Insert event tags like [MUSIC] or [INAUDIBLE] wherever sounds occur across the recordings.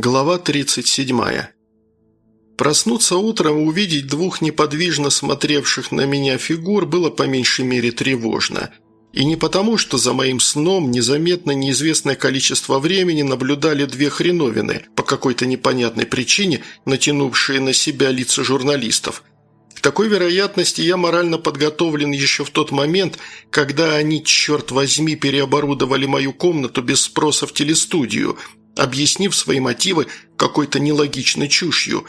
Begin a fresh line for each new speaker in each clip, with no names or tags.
Глава 37. Проснуться утром и увидеть двух неподвижно смотревших на меня фигур было по меньшей мере тревожно. И не потому, что за моим сном незаметно неизвестное количество времени наблюдали две хреновины, по какой-то непонятной причине натянувшие на себя лица журналистов. К такой вероятности я морально подготовлен еще в тот момент, когда они, черт возьми, переоборудовали мою комнату без спроса в телестудию – объяснив свои мотивы какой-то нелогичной чушью.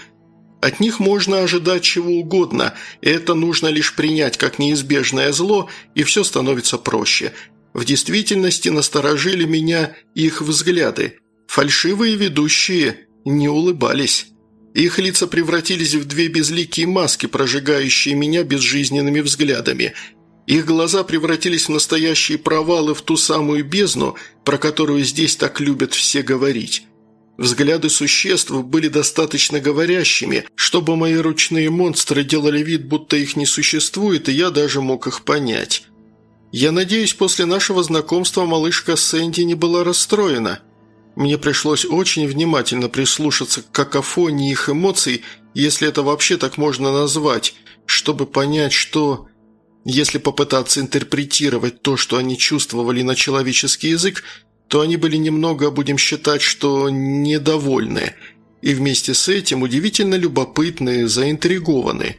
От них можно ожидать чего угодно, это нужно лишь принять как неизбежное зло, и все становится проще. В действительности насторожили меня их взгляды. Фальшивые ведущие не улыбались. Их лица превратились в две безликие маски, прожигающие меня безжизненными взглядами – их глаза превратились в настоящие провалы в ту самую бездну, про которую здесь так любят все говорить. Взгляды существ были достаточно говорящими, чтобы мои ручные монстры делали вид, будто их не существует, и я даже мог их понять. Я надеюсь, после нашего знакомства малышка Сэнди не была расстроена. Мне пришлось очень внимательно прислушаться к какофонии их эмоций, если это вообще так можно назвать, чтобы понять, что... Если попытаться интерпретировать то, что они чувствовали на человеческий язык, то они были немного, будем считать, что недовольны, и вместе с этим удивительно любопытны, заинтригованы.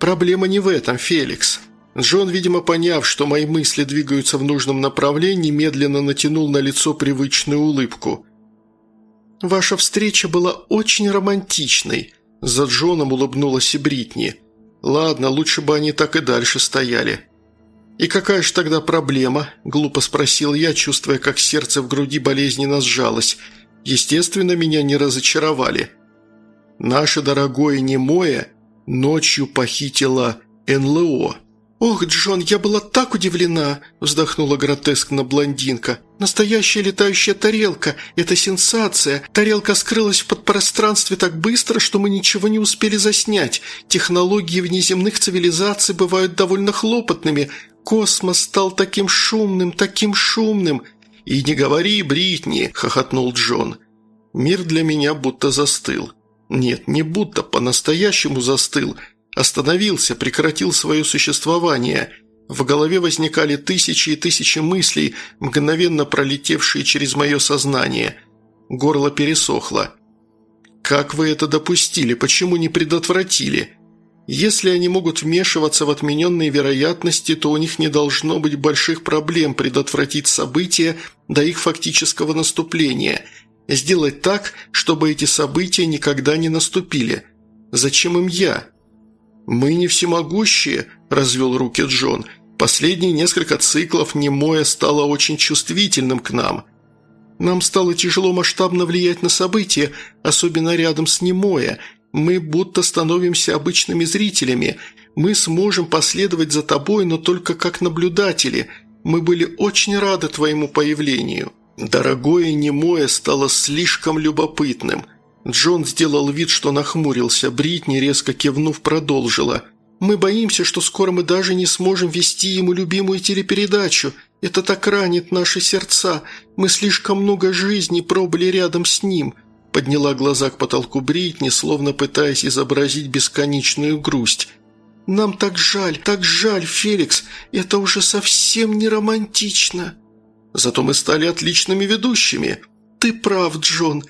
Проблема не в этом, Феликс. Джон, видимо, поняв, что мои мысли двигаются в нужном направлении, медленно натянул на лицо привычную улыбку. «Ваша встреча была очень романтичной», – за Джоном улыбнулась и Бритни – Ладно, лучше бы они так и дальше стояли. «И какая же тогда проблема?» – глупо спросил я, чувствуя, как сердце в груди болезненно сжалось. Естественно, меня не разочаровали. «Наше дорогое немое ночью похитило НЛО». «Ох, Джон, я была так удивлена!» – вздохнула гротескно блондинка. «Настоящая летающая тарелка! Это сенсация! Тарелка скрылась в подпространстве так быстро, что мы ничего не успели заснять. Технологии внеземных цивилизаций бывают довольно хлопотными. Космос стал таким шумным, таким шумным!» «И не говори, Бритни!» – хохотнул Джон. «Мир для меня будто застыл. Нет, не будто, по-настоящему застыл – Остановился, прекратил свое существование. В голове возникали тысячи и тысячи мыслей, мгновенно пролетевшие через мое сознание. Горло пересохло. «Как вы это допустили? Почему не предотвратили?» Если они могут вмешиваться в отмененные вероятности, то у них не должно быть больших проблем предотвратить события до их фактического наступления. Сделать так, чтобы эти события никогда не наступили. Зачем им я? «Мы не всемогущие», – развел руки Джон. «Последние несколько циклов Немоя стало очень чувствительным к нам. Нам стало тяжело масштабно влиять на события, особенно рядом с Немоя. Мы будто становимся обычными зрителями. Мы сможем последовать за тобой, но только как наблюдатели. Мы были очень рады твоему появлению». Дорогое Немоя стало слишком любопытным – Джон сделал вид, что нахмурился. Бритни, резко кивнув, продолжила. «Мы боимся, что скоро мы даже не сможем вести ему любимую телепередачу. Это так ранит наши сердца. Мы слишком много жизней пробыли рядом с ним». Подняла глаза к потолку Бритни, словно пытаясь изобразить бесконечную грусть. «Нам так жаль, так жаль, Феликс. Это уже совсем не романтично». «Зато мы стали отличными ведущими». «Ты прав, Джон.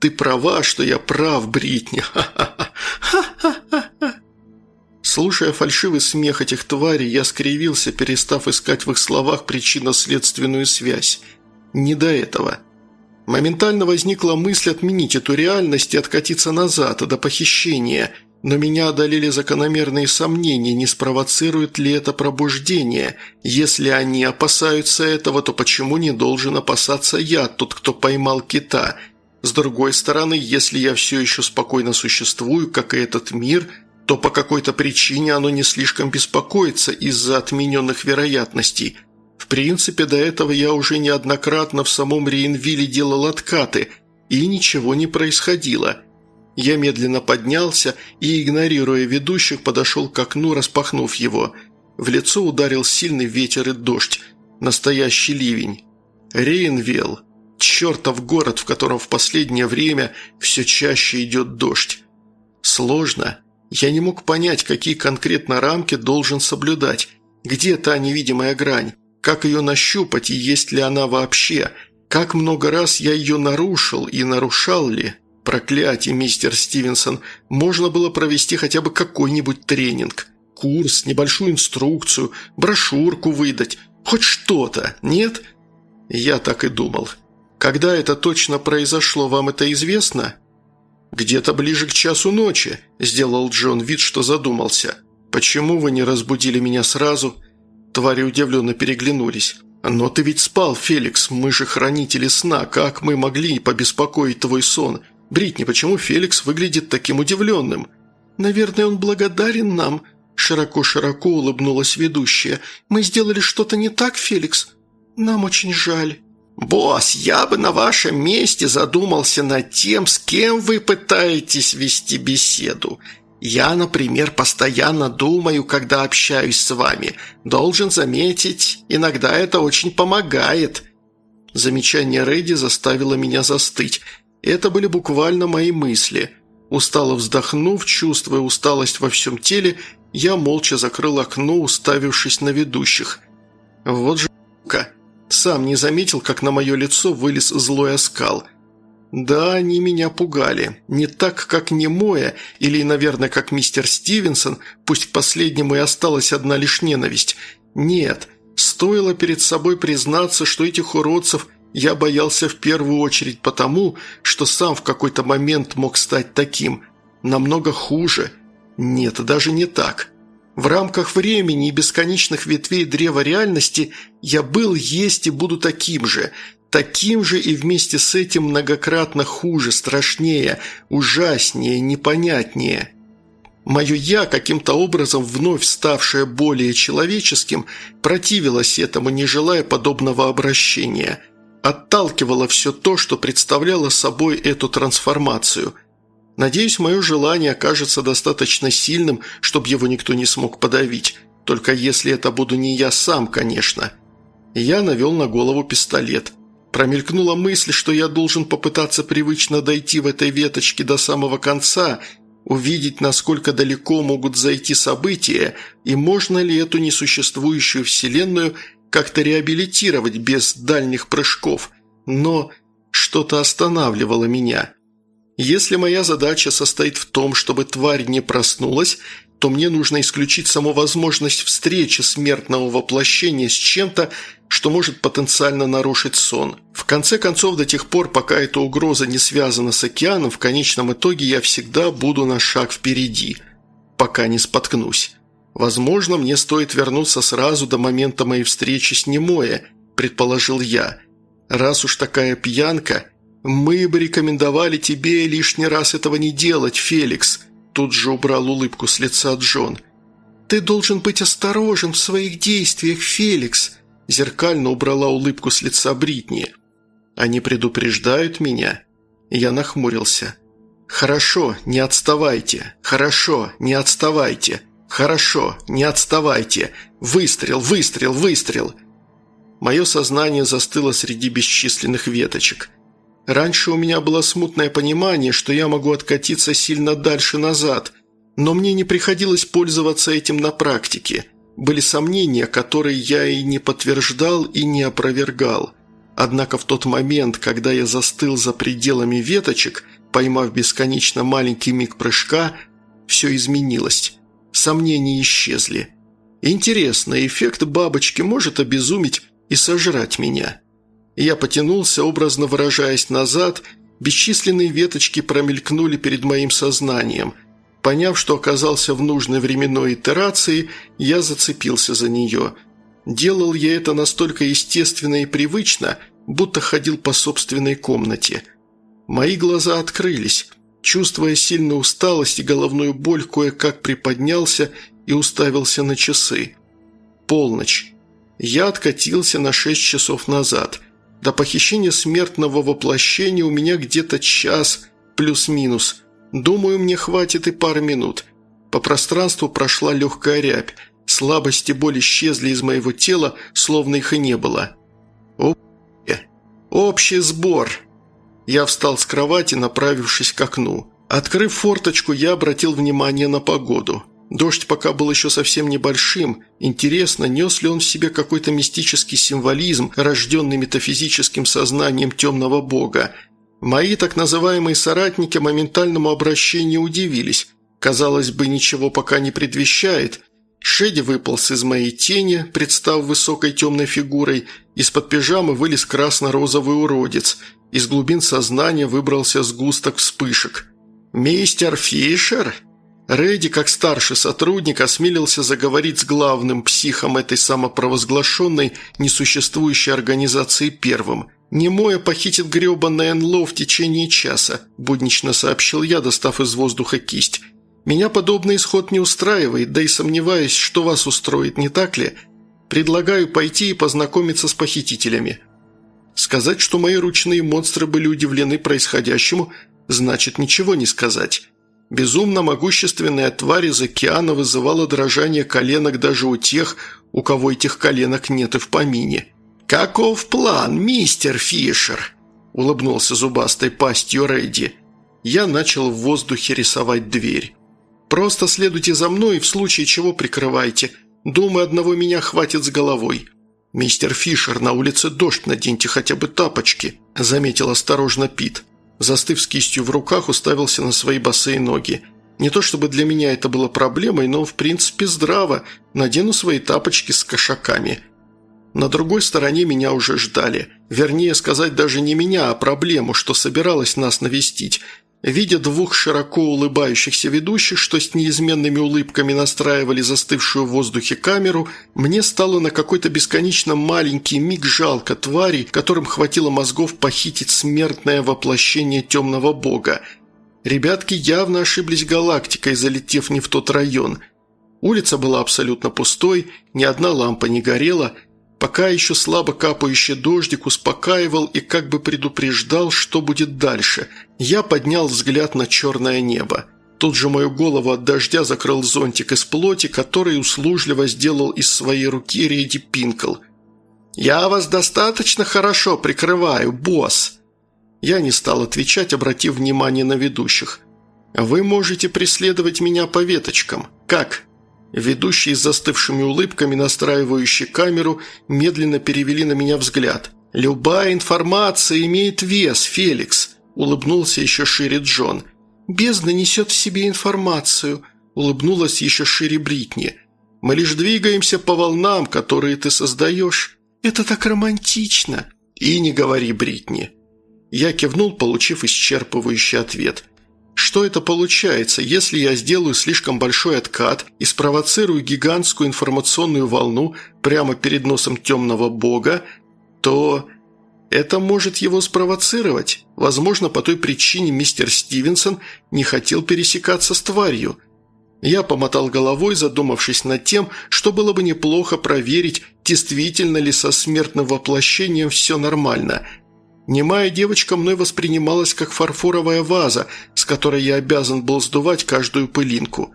Ты права, что я прав, Бритни. [LAUGHS] Ха-ха-ха. Слушая фальшивый смех этих тварей, я скривился, перестав искать в их словах причинно-следственную связь. Не до этого. Моментально возникла мысль отменить эту реальность и откатиться назад, до похищения, но меня одолели закономерные сомнения, не спровоцирует ли это пробуждение. Если они опасаются этого, то почему не должен опасаться я, тот, кто поймал кита – с другой стороны, если я все еще спокойно существую, как и этот мир, то по какой-то причине оно не слишком беспокоится из-за отмененных вероятностей. В принципе, до этого я уже неоднократно в самом Рейнвилле делал откаты, и ничего не происходило. Я медленно поднялся и, игнорируя ведущих, подошел к окну, распахнув его. В лицо ударил сильный ветер и дождь. Настоящий ливень. Рейнвилл. Чертов город, в котором в последнее время все чаще идет дождь. Сложно. Я не мог понять, какие конкретно рамки должен соблюдать. Где та невидимая грань? Как ее нащупать и есть ли она вообще? Как много раз я ее нарушил и нарушал ли? Проклятие, мистер Стивенсон, можно было провести хотя бы какой-нибудь тренинг. Курс, небольшую инструкцию, брошюрку выдать. Хоть что-то, нет? Я так и думал. Когда это точно произошло, вам это известно? «Где-то ближе к часу ночи», – сделал Джон вид, что задумался. «Почему вы не разбудили меня сразу?» Твари удивленно переглянулись. «Но ты ведь спал, Феликс, мы же хранители сна, как мы могли побеспокоить твой сон? Бритни, почему Феликс выглядит таким удивленным?» «Наверное, он благодарен нам», – широко-широко улыбнулась ведущая. «Мы сделали что-то не так, Феликс? Нам очень жаль». «Босс, я бы на вашем месте задумался над тем, с кем вы пытаетесь вести беседу. Я, например, постоянно думаю, когда общаюсь с вами. Должен заметить, иногда это очень помогает». Замечание Рэдди заставило меня застыть. Это были буквально мои мысли. Устало вздохнув, чувствуя усталость во всем теле, я молча закрыл окно, уставившись на ведущих. «Вот же сука!» Сам не заметил, как на мое лицо вылез злой оскал. Да, они меня пугали. Не так, как немое, или, наверное, как мистер Стивенсон, пусть к последнему и осталась одна лишь ненависть. Нет, стоило перед собой признаться, что этих уродцев я боялся в первую очередь потому, что сам в какой-то момент мог стать таким. Намного хуже. Нет, даже не так. В рамках времени и бесконечных ветвей древа реальности я был, есть и буду таким же. Таким же и вместе с этим многократно хуже, страшнее, ужаснее, непонятнее. Мое «я», каким-то образом вновь ставшее более человеческим, противилось этому, не желая подобного обращения. Отталкивало все то, что представляло собой эту трансформацию – Надеюсь, мое желание окажется достаточно сильным, чтобы его никто не смог подавить. Только если это буду не я сам, конечно. Я навел на голову пистолет. Промелькнула мысль, что я должен попытаться привычно дойти в этой веточке до самого конца, увидеть, насколько далеко могут зайти события, и можно ли эту несуществующую вселенную как-то реабилитировать без дальних прыжков. Но что-то останавливало меня. Если моя задача состоит в том, чтобы тварь не проснулась, то мне нужно исключить саму возможность встречи смертного воплощения с чем-то, что может потенциально нарушить сон. В конце концов, до тех пор, пока эта угроза не связана с океаном, в конечном итоге я всегда буду на шаг впереди, пока не споткнусь. Возможно, мне стоит вернуться сразу до момента моей встречи с Немоя, предположил я. Раз уж такая пьянка – «Мы бы рекомендовали тебе лишний раз этого не делать, Феликс», тут же убрал улыбку с лица Джон. «Ты должен быть осторожен в своих действиях, Феликс», зеркально убрала улыбку с лица Бритни. «Они предупреждают меня?» Я нахмурился. «Хорошо, не отставайте. Хорошо, не отставайте. Хорошо, не отставайте. Выстрел, выстрел, выстрел!» Мое сознание застыло среди бесчисленных веточек – Раньше у меня было смутное понимание, что я могу откатиться сильно дальше назад, но мне не приходилось пользоваться этим на практике. Были сомнения, которые я и не подтверждал, и не опровергал. Однако в тот момент, когда я застыл за пределами веточек, поймав бесконечно маленький миг прыжка, все изменилось. Сомнения исчезли. Интересно, эффект бабочки может обезумить и сожрать меня. Я потянулся, образно выражаясь назад, бесчисленные веточки промелькнули перед моим сознанием. Поняв, что оказался в нужной временной итерации, я зацепился за нее. Делал я это настолько естественно и привычно, будто ходил по собственной комнате. Мои глаза открылись. Чувствуя сильную усталость и головную боль, кое-как приподнялся и уставился на часы. Полночь. Я откатился на шесть часов назад – до похищения смертного воплощения у меня где-то час плюс-минус. Думаю, мне хватит и пары минут. По пространству прошла легкая рябь. Слабости и боль исчезли из моего тела, словно их и не было. О, «Общий сбор!» Я встал с кровати, направившись к окну. Открыв форточку, я обратил внимание на погоду. Дождь пока был еще совсем небольшим. Интересно, нес ли он в себе какой-то мистический символизм, рожденный метафизическим сознанием темного бога. Мои так называемые соратники моментальному обращению удивились. Казалось бы, ничего пока не предвещает. Шеди выполз из моей тени, представ высокой темной фигурой. Из-под пижамы вылез красно-розовый уродец. Из глубин сознания выбрался сгусток вспышек. «Мистер Фишер?» Рэдди, как старший сотрудник, осмелился заговорить с главным психом этой самопровозглашенной, несуществующей организации первым. «Немоя похитит гребанное НЛО в течение часа», – буднично сообщил я, достав из воздуха кисть. «Меня подобный исход не устраивает, да и сомневаюсь, что вас устроит, не так ли? Предлагаю пойти и познакомиться с похитителями». Сказать, что мои ручные монстры были удивлены происходящему, значит ничего не сказать. Безумно могущественная тварь из океана вызывала дрожание коленок даже у тех, у кого этих коленок нет и в помине. «Каков план, мистер Фишер?» – улыбнулся зубастой пастью Рэдди. Я начал в воздухе рисовать дверь. «Просто следуйте за мной и в случае чего прикрывайте. Думаю, одного меня хватит с головой». «Мистер Фишер, на улице дождь, наденьте хотя бы тапочки», – заметил осторожно Пит. Застыв с кистью в руках, уставился на свои босые ноги. Не то чтобы для меня это было проблемой, но в принципе здраво. Надену свои тапочки с кошаками. На другой стороне меня уже ждали. Вернее сказать, даже не меня, а проблему, что собиралась нас навестить. Видя двух широко улыбающихся ведущих, что с неизменными улыбками настраивали застывшую в воздухе камеру, мне стало на какой-то бесконечно маленький миг жалко тварей, которым хватило мозгов похитить смертное воплощение темного бога. Ребятки явно ошиблись галактикой, залетев не в тот район. Улица была абсолютно пустой, ни одна лампа не горела – Пока еще слабо капающий дождик успокаивал и как бы предупреждал, что будет дальше. Я поднял взгляд на черное небо. Тут же мою голову от дождя закрыл зонтик из плоти, который услужливо сделал из своей руки Рейди Пинкл. «Я вас достаточно хорошо прикрываю, босс!» Я не стал отвечать, обратив внимание на ведущих. «Вы можете преследовать меня по веточкам. Как?» Ведущие с застывшими улыбками, настраивающие камеру, медленно перевели на меня взгляд. «Любая информация имеет вес, Феликс», – улыбнулся еще шире Джон. «Бездна несет в себе информацию», – улыбнулась еще шире Бритни. «Мы лишь двигаемся по волнам, которые ты создаешь». «Это так романтично». «И не говори, Бритни». Я кивнул, получив исчерпывающий ответ. Что это получается, если я сделаю слишком большой откат и спровоцирую гигантскую информационную волну прямо перед носом темного бога, то это может его спровоцировать. Возможно, по той причине мистер Стивенсон не хотел пересекаться с тварью. Я помотал головой, задумавшись над тем, что было бы неплохо проверить, действительно ли со смертным воплощением все нормально – Немая девочка мной воспринималась как фарфоровая ваза, с которой я обязан был сдувать каждую пылинку.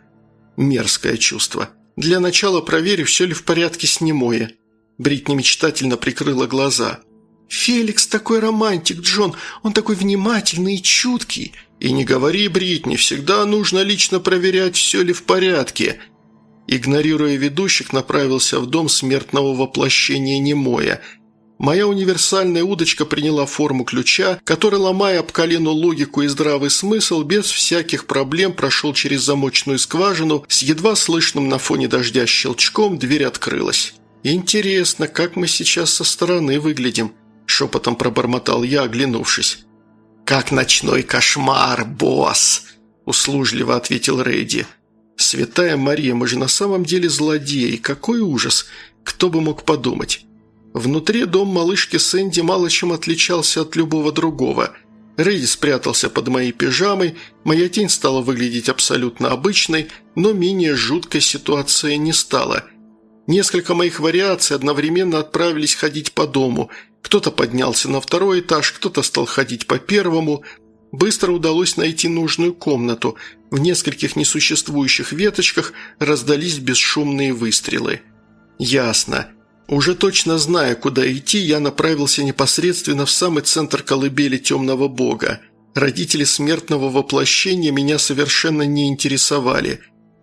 Мерзкое чувство. Для начала проверю, все ли в порядке с немое. Бритни мечтательно прикрыла глаза. «Феликс такой романтик, Джон, он такой внимательный и чуткий». «И не говори, Бритни, всегда нужно лично проверять, все ли в порядке». Игнорируя ведущих, направился в дом смертного воплощения Немоя – Моя универсальная удочка приняла форму ключа, который, ломая об колено логику и здравый смысл, без всяких проблем прошел через замочную скважину, с едва слышным на фоне дождя щелчком дверь открылась. «Интересно, как мы сейчас со стороны выглядим?» – шепотом пробормотал я, оглянувшись. «Как ночной кошмар, босс!» – услужливо ответил Рейди. «Святая Мария, мы же на самом деле злодеи. Какой ужас! Кто бы мог подумать?» Внутри дом малышки Сэнди мало чем отличался от любого другого. Рейди спрятался под моей пижамой, моя тень стала выглядеть абсолютно обычной, но менее жуткой ситуация не стала. Несколько моих вариаций одновременно отправились ходить по дому. Кто-то поднялся на второй этаж, кто-то стал ходить по первому. Быстро удалось найти нужную комнату. В нескольких несуществующих веточках раздались бесшумные выстрелы. «Ясно. Уже точно зная, куда идти, я направился непосредственно в самый центр колыбели темного бога. Родители смертного воплощения меня совершенно не интересовали.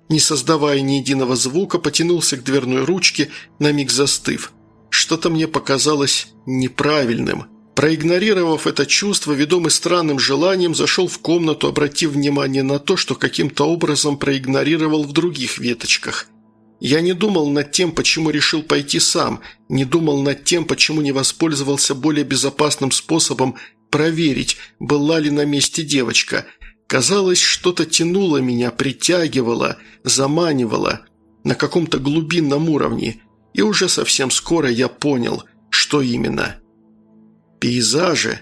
Не создавая ни единого звука, потянулся к дверной ручке, на миг застыв. Что-то мне показалось неправильным – Проигнорировав это чувство, ведомый странным желанием, зашел в комнату, обратив внимание на то, что каким-то образом проигнорировал в других веточках. Я не думал над тем, почему решил пойти сам, не думал над тем, почему не воспользовался более безопасным способом проверить, была ли на месте девочка. Казалось, что-то тянуло меня, притягивало, заманивало на каком-то глубинном уровне, и уже совсем скоро я понял, что именно – Пейзажи.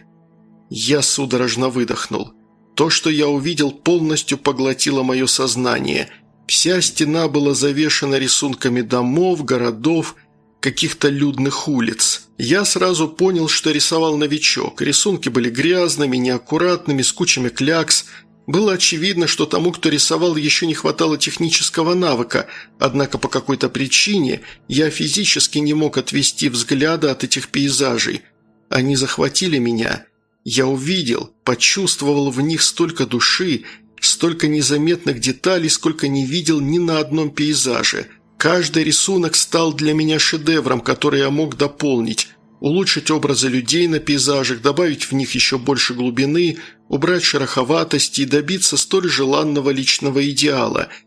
Я судорожно выдохнул. То, что я увидел, полностью поглотило мое сознание. Вся стена была завешена рисунками домов, городов, каких-то людных улиц. Я сразу понял, что рисовал новичок. Рисунки были грязными, неаккуратными, с кучами клякс. Было очевидно, что тому, кто рисовал, еще не хватало технического навыка, однако по какой-то причине я физически не мог отвести взгляда от этих пейзажей – они захватили меня. Я увидел, почувствовал в них столько души, столько незаметных деталей, сколько не видел ни на одном пейзаже. Каждый рисунок стал для меня шедевром, который я мог дополнить, улучшить образы людей на пейзажах, добавить в них еще больше глубины, убрать шероховатости и добиться столь желанного личного идеала –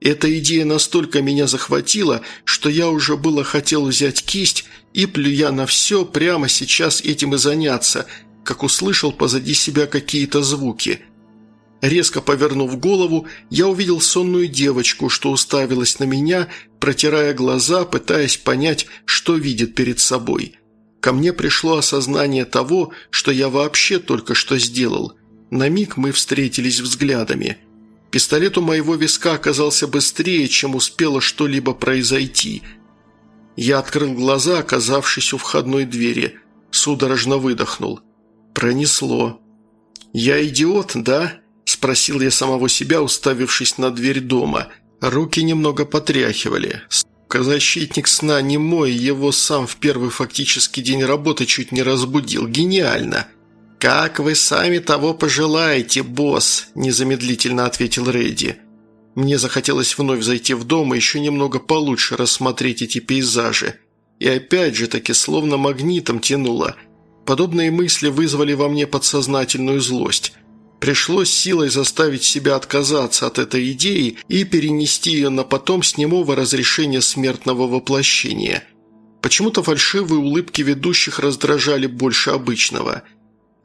эта идея настолько меня захватила, что я уже было хотел взять кисть и, плюя на все, прямо сейчас этим и заняться, как услышал позади себя какие-то звуки. Резко повернув голову, я увидел сонную девочку, что уставилась на меня, протирая глаза, пытаясь понять, что видит перед собой. Ко мне пришло осознание того, что я вообще только что сделал. На миг мы встретились взглядами – Пистолет у моего виска оказался быстрее, чем успело что-либо произойти. Я открыл глаза, оказавшись у входной двери. Судорожно выдохнул. Пронесло. «Я идиот, да?» – спросил я самого себя, уставившись на дверь дома. Руки немного потряхивали. Сука, защитник сна не мой, его сам в первый фактический день работы чуть не разбудил. Гениально!» «Как вы сами того пожелаете, босс», – незамедлительно ответил Рэдди. Мне захотелось вновь зайти в дом и еще немного получше рассмотреть эти пейзажи. И опять же таки словно магнитом тянуло. Подобные мысли вызвали во мне подсознательную злость. Пришлось силой заставить себя отказаться от этой идеи и перенести ее на потом с немого разрешения смертного воплощения. Почему-то фальшивые улыбки ведущих раздражали больше обычного –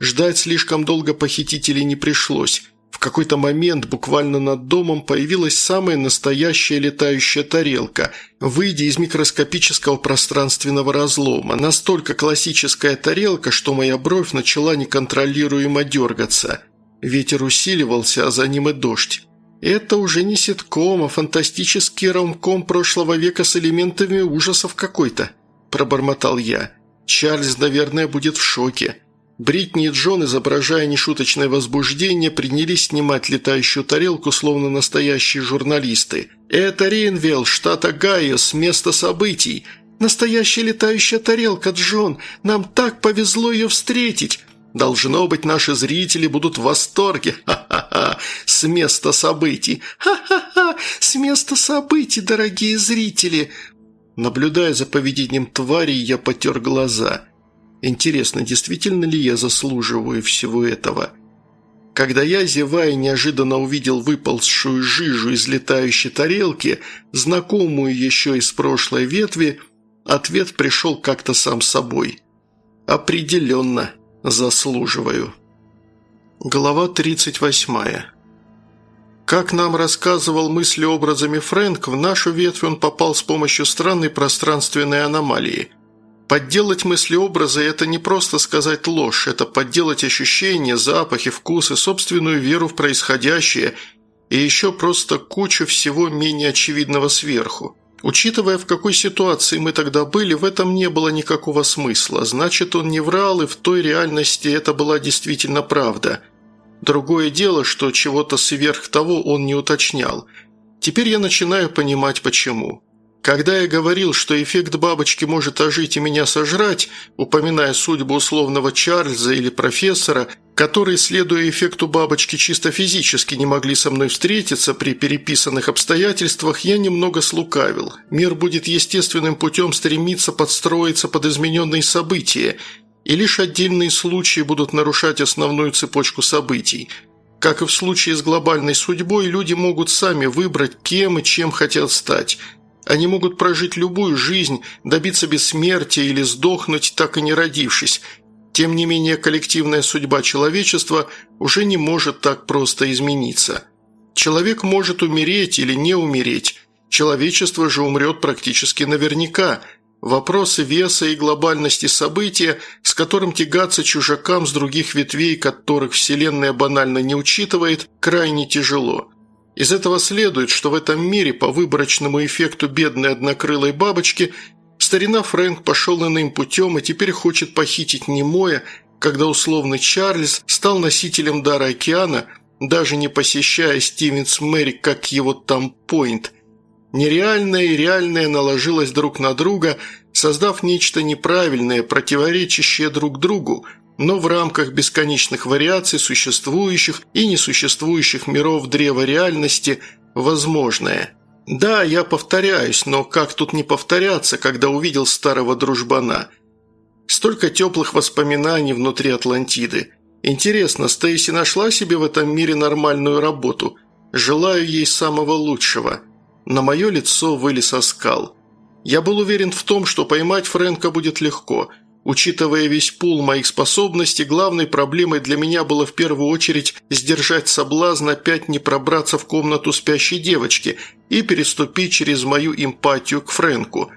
Ждать слишком долго похитителей не пришлось. В какой-то момент буквально над домом появилась самая настоящая летающая тарелка, выйдя из микроскопического пространственного разлома. Настолько классическая тарелка, что моя бровь начала неконтролируемо дергаться. Ветер усиливался, а за ним и дождь. «Это уже не ситком, а фантастический ромком прошлого века с элементами ужасов какой-то», – пробормотал я. «Чарльз, наверное, будет в шоке». Бритни и Джон, изображая нешуточное возбуждение, принялись снимать летающую тарелку, словно настоящие журналисты. «Это Рейнвелл, штат Огайо, с места событий. Настоящая летающая тарелка, Джон. Нам так повезло ее встретить. Должно быть, наши зрители будут в восторге. Ха-ха-ха! С места событий! Ха-ха-ха! С места событий, дорогие зрители!» Наблюдая за поведением тварей, я потер глаза – Интересно, действительно ли я заслуживаю всего этого? Когда я, зевая, неожиданно увидел выползшую жижу из летающей тарелки, знакомую еще из прошлой ветви, ответ пришел как-то сам собой. «Определенно заслуживаю». Глава 38. Как нам рассказывал мыслеобразами Фрэнк, в нашу ветвь он попал с помощью странной пространственной аномалии – Подделать мысли-образы – это не просто сказать ложь, это подделать ощущения, запахи, вкусы, собственную веру в происходящее и еще просто кучу всего менее очевидного сверху. Учитывая, в какой ситуации мы тогда были, в этом не было никакого смысла. Значит, он не врал, и в той реальности это была действительно правда. Другое дело, что чего-то сверх того он не уточнял. Теперь я начинаю понимать, почему. Когда я говорил, что эффект бабочки может ожить и меня сожрать, упоминая судьбу условного Чарльза или профессора, которые, следуя эффекту бабочки, чисто физически не могли со мной встретиться при переписанных обстоятельствах, я немного слукавил. Мир будет естественным путем стремиться подстроиться под измененные события, и лишь отдельные случаи будут нарушать основную цепочку событий. Как и в случае с глобальной судьбой, люди могут сами выбрать, кем и чем хотят стать – они могут прожить любую жизнь, добиться бессмертия или сдохнуть, так и не родившись. Тем не менее, коллективная судьба человечества уже не может так просто измениться. Человек может умереть или не умереть. Человечество же умрет практически наверняка. Вопросы веса и глобальности события, с которым тягаться чужакам с других ветвей, которых Вселенная банально не учитывает, крайне тяжело – из этого следует, что в этом мире по выборочному эффекту бедной однокрылой бабочки старина Фрэнк пошел иным путем и теперь хочет похитить Немоя, когда условный Чарльз стал носителем дара океана, даже не посещая Стивенс Мэри, как его там Пойнт. Нереальное и реальное наложилось друг на друга, создав нечто неправильное, противоречащее друг другу – но в рамках бесконечных вариаций существующих и несуществующих миров древа реальности возможное. Да, я повторяюсь, но как тут не повторяться, когда увидел старого дружбана? Столько теплых воспоминаний внутри Атлантиды. Интересно, Стейси нашла себе в этом мире нормальную работу? Желаю ей самого лучшего. На мое лицо вылез оскал. Я был уверен в том, что поймать Фрэнка будет легко – Учитывая весь пул моих способностей, главной проблемой для меня было в первую очередь сдержать соблазн опять не пробраться в комнату спящей девочки и переступить через мою эмпатию к Фрэнку.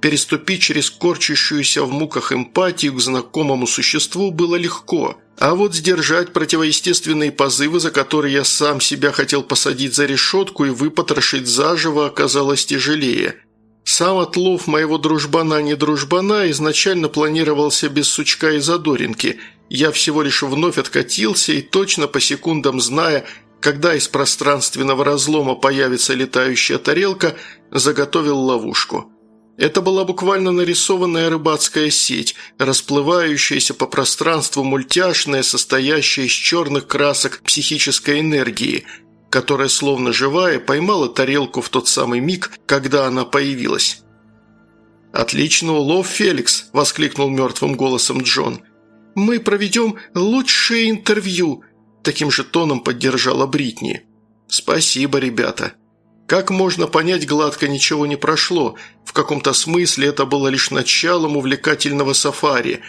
Переступить через корчащуюся в муках эмпатию к знакомому существу было легко, а вот сдержать противоестественные позывы, за которые я сам себя хотел посадить за решетку и выпотрошить заживо, оказалось тяжелее – сам отлов моего дружбана-не дружбана изначально планировался без сучка и задоринки. Я всего лишь вновь откатился и точно по секундам зная, когда из пространственного разлома появится летающая тарелка, заготовил ловушку. Это была буквально нарисованная рыбацкая сеть, расплывающаяся по пространству мультяшная, состоящая из черных красок психической энергии – которая, словно живая, поймала тарелку в тот самый миг, когда она появилась. «Отличный улов, Феликс!» – воскликнул мертвым голосом Джон. «Мы проведем лучшее интервью!» – таким же тоном поддержала Бритни. «Спасибо, ребята!» Как можно понять, гладко ничего не прошло. В каком-то смысле это было лишь началом увлекательного сафари.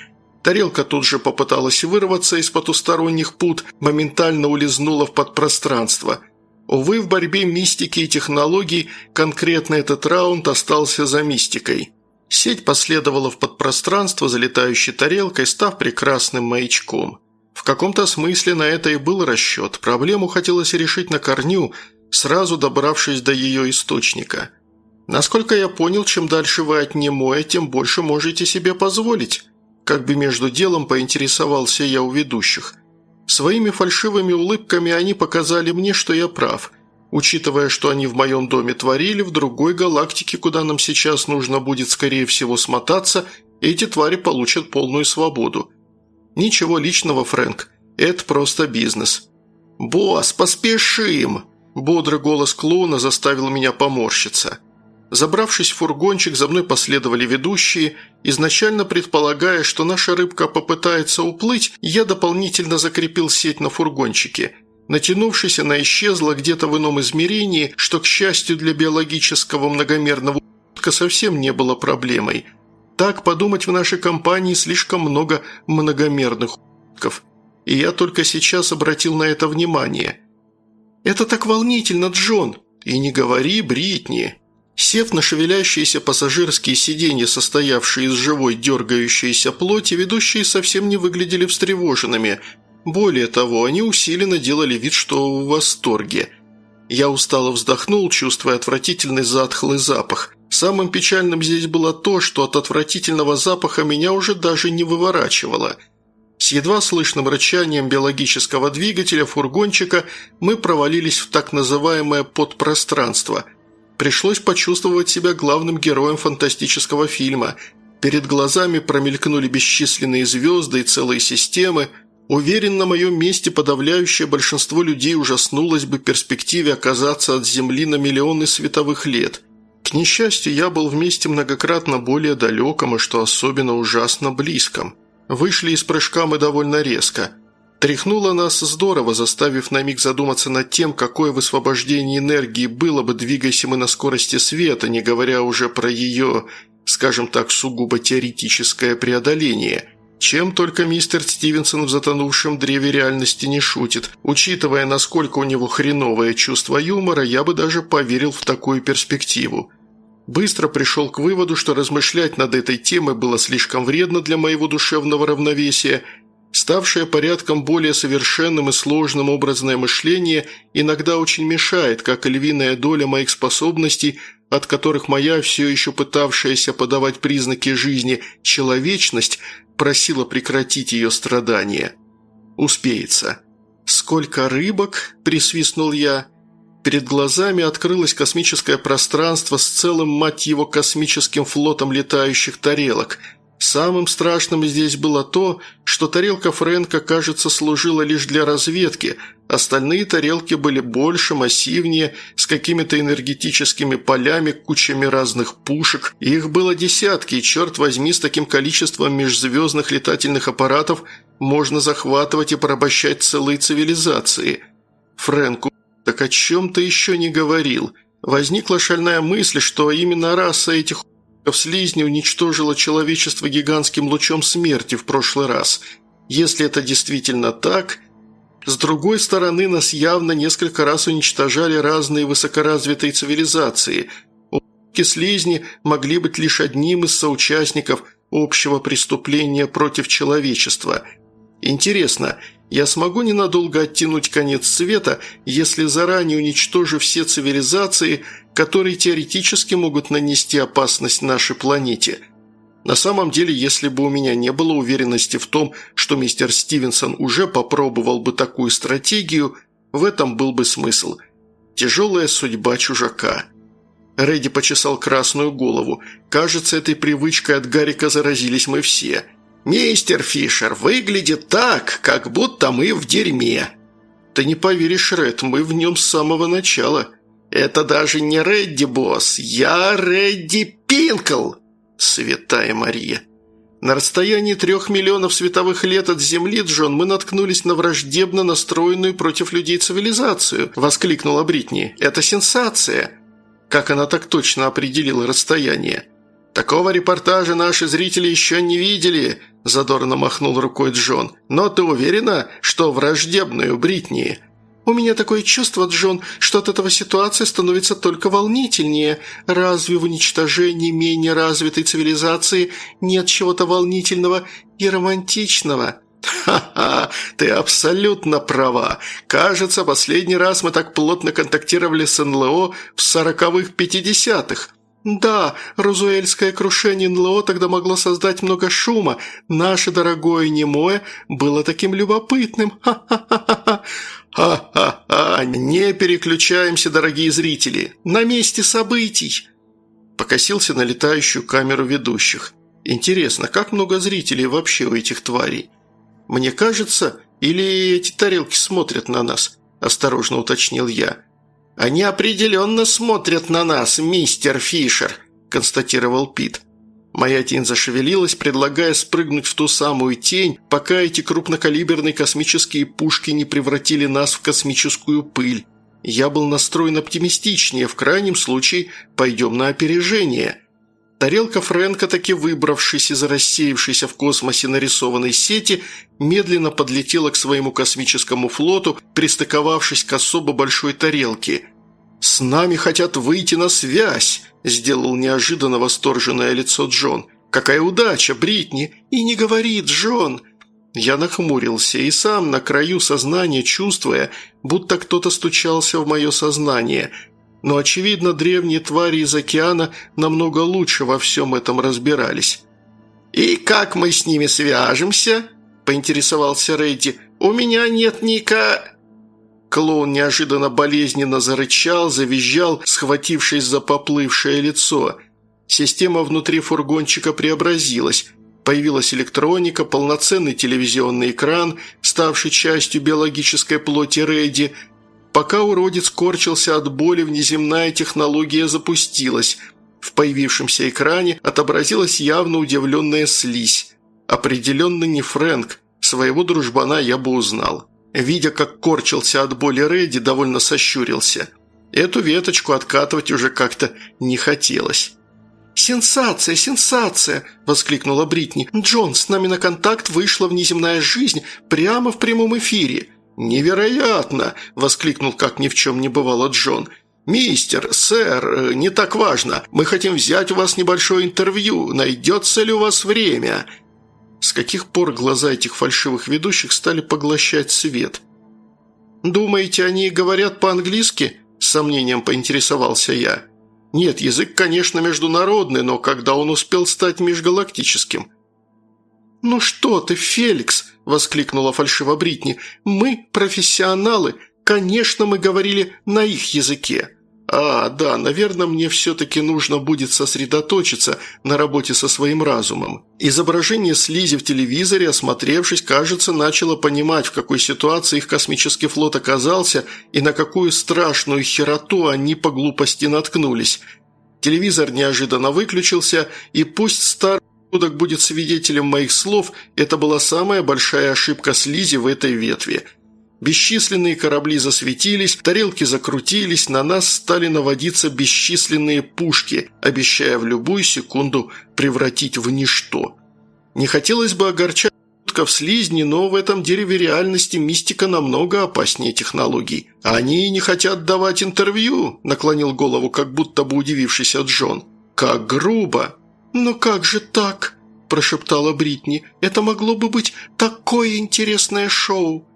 Тарелка тут же попыталась вырваться из потусторонних пут, моментально улизнула в подпространство – Увы, в борьбе мистики и технологий конкретно этот раунд остался за мистикой. Сеть последовала в подпространство, залетающей тарелкой, став прекрасным маячком. В каком-то смысле на это и был расчет. Проблему хотелось решить на корню, сразу добравшись до ее источника. Насколько я понял, чем дальше вы от немоя, тем больше можете себе позволить. Как бы между делом поинтересовался я у ведущих – Своими фальшивыми улыбками они показали мне, что я прав. Учитывая, что они в моем доме творили, в другой галактике, куда нам сейчас нужно будет, скорее всего, смотаться, эти твари получат полную свободу. Ничего личного, Фрэнк. Это просто бизнес. «Босс, поспешим!» Бодрый голос клоуна заставил меня поморщиться. Забравшись в фургончик, за мной последовали ведущие. Изначально предполагая, что наша рыбка попытается уплыть, я дополнительно закрепил сеть на фургончике. Натянувшись, она исчезла где-то в ином измерении, что, к счастью для биологического многомерного утка, совсем не было проблемой. Так подумать в нашей компании слишком много многомерных утков. И я только сейчас обратил на это внимание. «Это так волнительно, Джон!» «И не говори, Бритни!» Сев на шевелящиеся пассажирские сиденья, состоявшие из живой дергающейся плоти, ведущие совсем не выглядели встревоженными. Более того, они усиленно делали вид, что в восторге. Я устало вздохнул, чувствуя отвратительный затхлый запах. Самым печальным здесь было то, что от отвратительного запаха меня уже даже не выворачивало. С едва слышным рычанием биологического двигателя фургончика мы провалились в так называемое подпространство – Пришлось почувствовать себя главным героем фантастического фильма. Перед глазами промелькнули бесчисленные звезды и целые системы. Уверен, на моем месте подавляющее большинство людей ужаснулось бы перспективе оказаться от Земли на миллионы световых лет. К несчастью, я был в месте многократно более далеком и, что особенно ужасно, близком. Вышли из прыжка мы довольно резко – Тряхнуло нас здорово, заставив на миг задуматься над тем, какое высвобождение энергии было бы, двигаясь мы на скорости света, не говоря уже про ее, скажем так, сугубо теоретическое преодоление. Чем только мистер Стивенсон в затонувшем древе реальности не шутит. Учитывая, насколько у него хреновое чувство юмора, я бы даже поверил в такую перспективу. Быстро пришел к выводу, что размышлять над этой темой было слишком вредно для моего душевного равновесия – Ставшее порядком более совершенным и сложным образное мышление иногда очень мешает, как и львиная доля моих способностей, от которых моя, все еще пытавшаяся подавать признаки жизни, человечность, просила прекратить ее страдания. Успеется. «Сколько рыбок?» – присвистнул я. Перед глазами открылось космическое пространство с целым, мать его, космическим флотом летающих тарелок – Самым страшным здесь было то, что тарелка Фрэнка, кажется, служила лишь для разведки, остальные тарелки были больше, массивнее, с какими-то энергетическими полями, кучами разных пушек. Их было десятки, и, черт возьми, с таким количеством межзвездных летательных аппаратов можно захватывать и порабощать целые цивилизации. Фрэнку так о чем ты еще не говорил. Возникла шальная мысль, что именно раса этих в слизни уничтожила человечество гигантским лучом смерти в прошлый раз. Если это действительно так... С другой стороны, нас явно несколько раз уничтожали разные высокоразвитые цивилизации. Убытки слизни могли быть лишь одним из соучастников общего преступления против человечества. Интересно, я смогу ненадолго оттянуть конец света, если заранее уничтожу все цивилизации, которые теоретически могут нанести опасность нашей планете. На самом деле, если бы у меня не было уверенности в том, что мистер Стивенсон уже попробовал бы такую стратегию, в этом был бы смысл. Тяжелая судьба чужака. Редди почесал красную голову. Кажется, этой привычкой от Гарика заразились мы все – «Мистер Фишер, выглядит так, как будто мы в дерьме». «Ты не поверишь, Ред, мы в нем с самого начала». «Это даже не Редди, босс, я Редди Пинкл!» «Святая Мария!» На расстоянии трех миллионов световых лет от Земли, Джон, мы наткнулись на враждебно настроенную против людей цивилизацию», – воскликнула Бритни. «Это сенсация!» Как она так точно определила расстояние? «Такого репортажа наши зрители еще не видели», – задорно махнул рукой Джон. «Но ты уверена, что враждебную Бритни?» «У меня такое чувство, Джон, что от этого ситуация становится только волнительнее. Разве в уничтожении менее развитой цивилизации нет чего-то волнительного и романтичного?» «Ха-ха, ты абсолютно права. Кажется, последний раз мы так плотно контактировали с НЛО в сороковых-пятидесятых. «Да, розуэльское крушение НЛО тогда могло создать много шума. Наше дорогое немое было таким любопытным. Ха-ха-ха-ха!» «Ха-ха-ха! Не переключаемся, дорогие зрители! На месте событий!» Покосился на летающую камеру ведущих. «Интересно, как много зрителей вообще у этих тварей? Мне кажется, или эти тарелки смотрят на нас?» – осторожно уточнил я. «Они определенно смотрят на нас, мистер Фишер», – констатировал Пит. Моя тень зашевелилась, предлагая спрыгнуть в ту самую тень, пока эти крупнокалиберные космические пушки не превратили нас в космическую пыль. Я был настроен оптимистичнее, в крайнем случае пойдем на опережение. Тарелка Фрэнка, таки выбравшись из рассеявшейся в космосе нарисованной сети, медленно подлетела к своему космическому флоту, пристыковавшись к особо большой тарелке. «С нами хотят выйти на связь!» – сделал неожиданно восторженное лицо Джон. «Какая удача, Бритни! И не говори, Джон!» Я нахмурился и сам на краю сознания, чувствуя, будто кто-то стучался в мое сознание – но, очевидно, древние твари из океана намного лучше во всем этом разбирались. «И как мы с ними свяжемся?» – поинтересовался Рэдди. «У меня нет ника...» Клоун неожиданно болезненно зарычал, завизжал, схватившись за поплывшее лицо. Система внутри фургончика преобразилась. Появилась электроника, полноценный телевизионный экран, ставший частью биологической плоти Рэдди. Пока уродец корчился от боли, внеземная технология запустилась. В появившемся экране отобразилась явно удивленная слизь. Определенно не Фрэнк, своего дружбана я бы узнал. Видя, как корчился от боли Рэдди, довольно сощурился. Эту веточку откатывать уже как-то не хотелось. «Сенсация! Сенсация!» – воскликнула Бритни. «Джон, с нами на контакт вышла внеземная жизнь прямо в прямом эфире». «Невероятно!» – воскликнул, как ни в чем не бывало Джон. «Мистер, сэр, не так важно. Мы хотим взять у вас небольшое интервью. Найдется ли у вас время?» С каких пор глаза этих фальшивых ведущих стали поглощать свет? «Думаете, они говорят по-английски?» – с сомнением поинтересовался я. «Нет, язык, конечно, международный, но когда он успел стать межгалактическим?» «Ну что ты, Феликс!» – воскликнула фальшиво Бритни. «Мы профессионалы. Конечно, мы говорили на их языке». «А, да, наверное, мне все-таки нужно будет сосредоточиться на работе со своим разумом». Изображение слизи в телевизоре, осмотревшись, кажется, начало понимать, в какой ситуации их космический флот оказался и на какую страшную хероту они по глупости наткнулись. Телевизор неожиданно выключился, и пусть старый будет свидетелем моих слов, это была самая большая ошибка слизи в этой ветве – Бесчисленные корабли засветились, тарелки закрутились, на нас стали наводиться бесчисленные пушки, обещая в любую секунду превратить в ничто. Не хотелось бы огорчать в слизни, но в этом дереве реальности мистика намного опаснее технологий. «Они не хотят давать интервью», – наклонил голову, как будто бы удивившийся Джон. «Как грубо!» «Но как же так?» – прошептала Бритни. «Это могло бы быть такое интересное шоу!»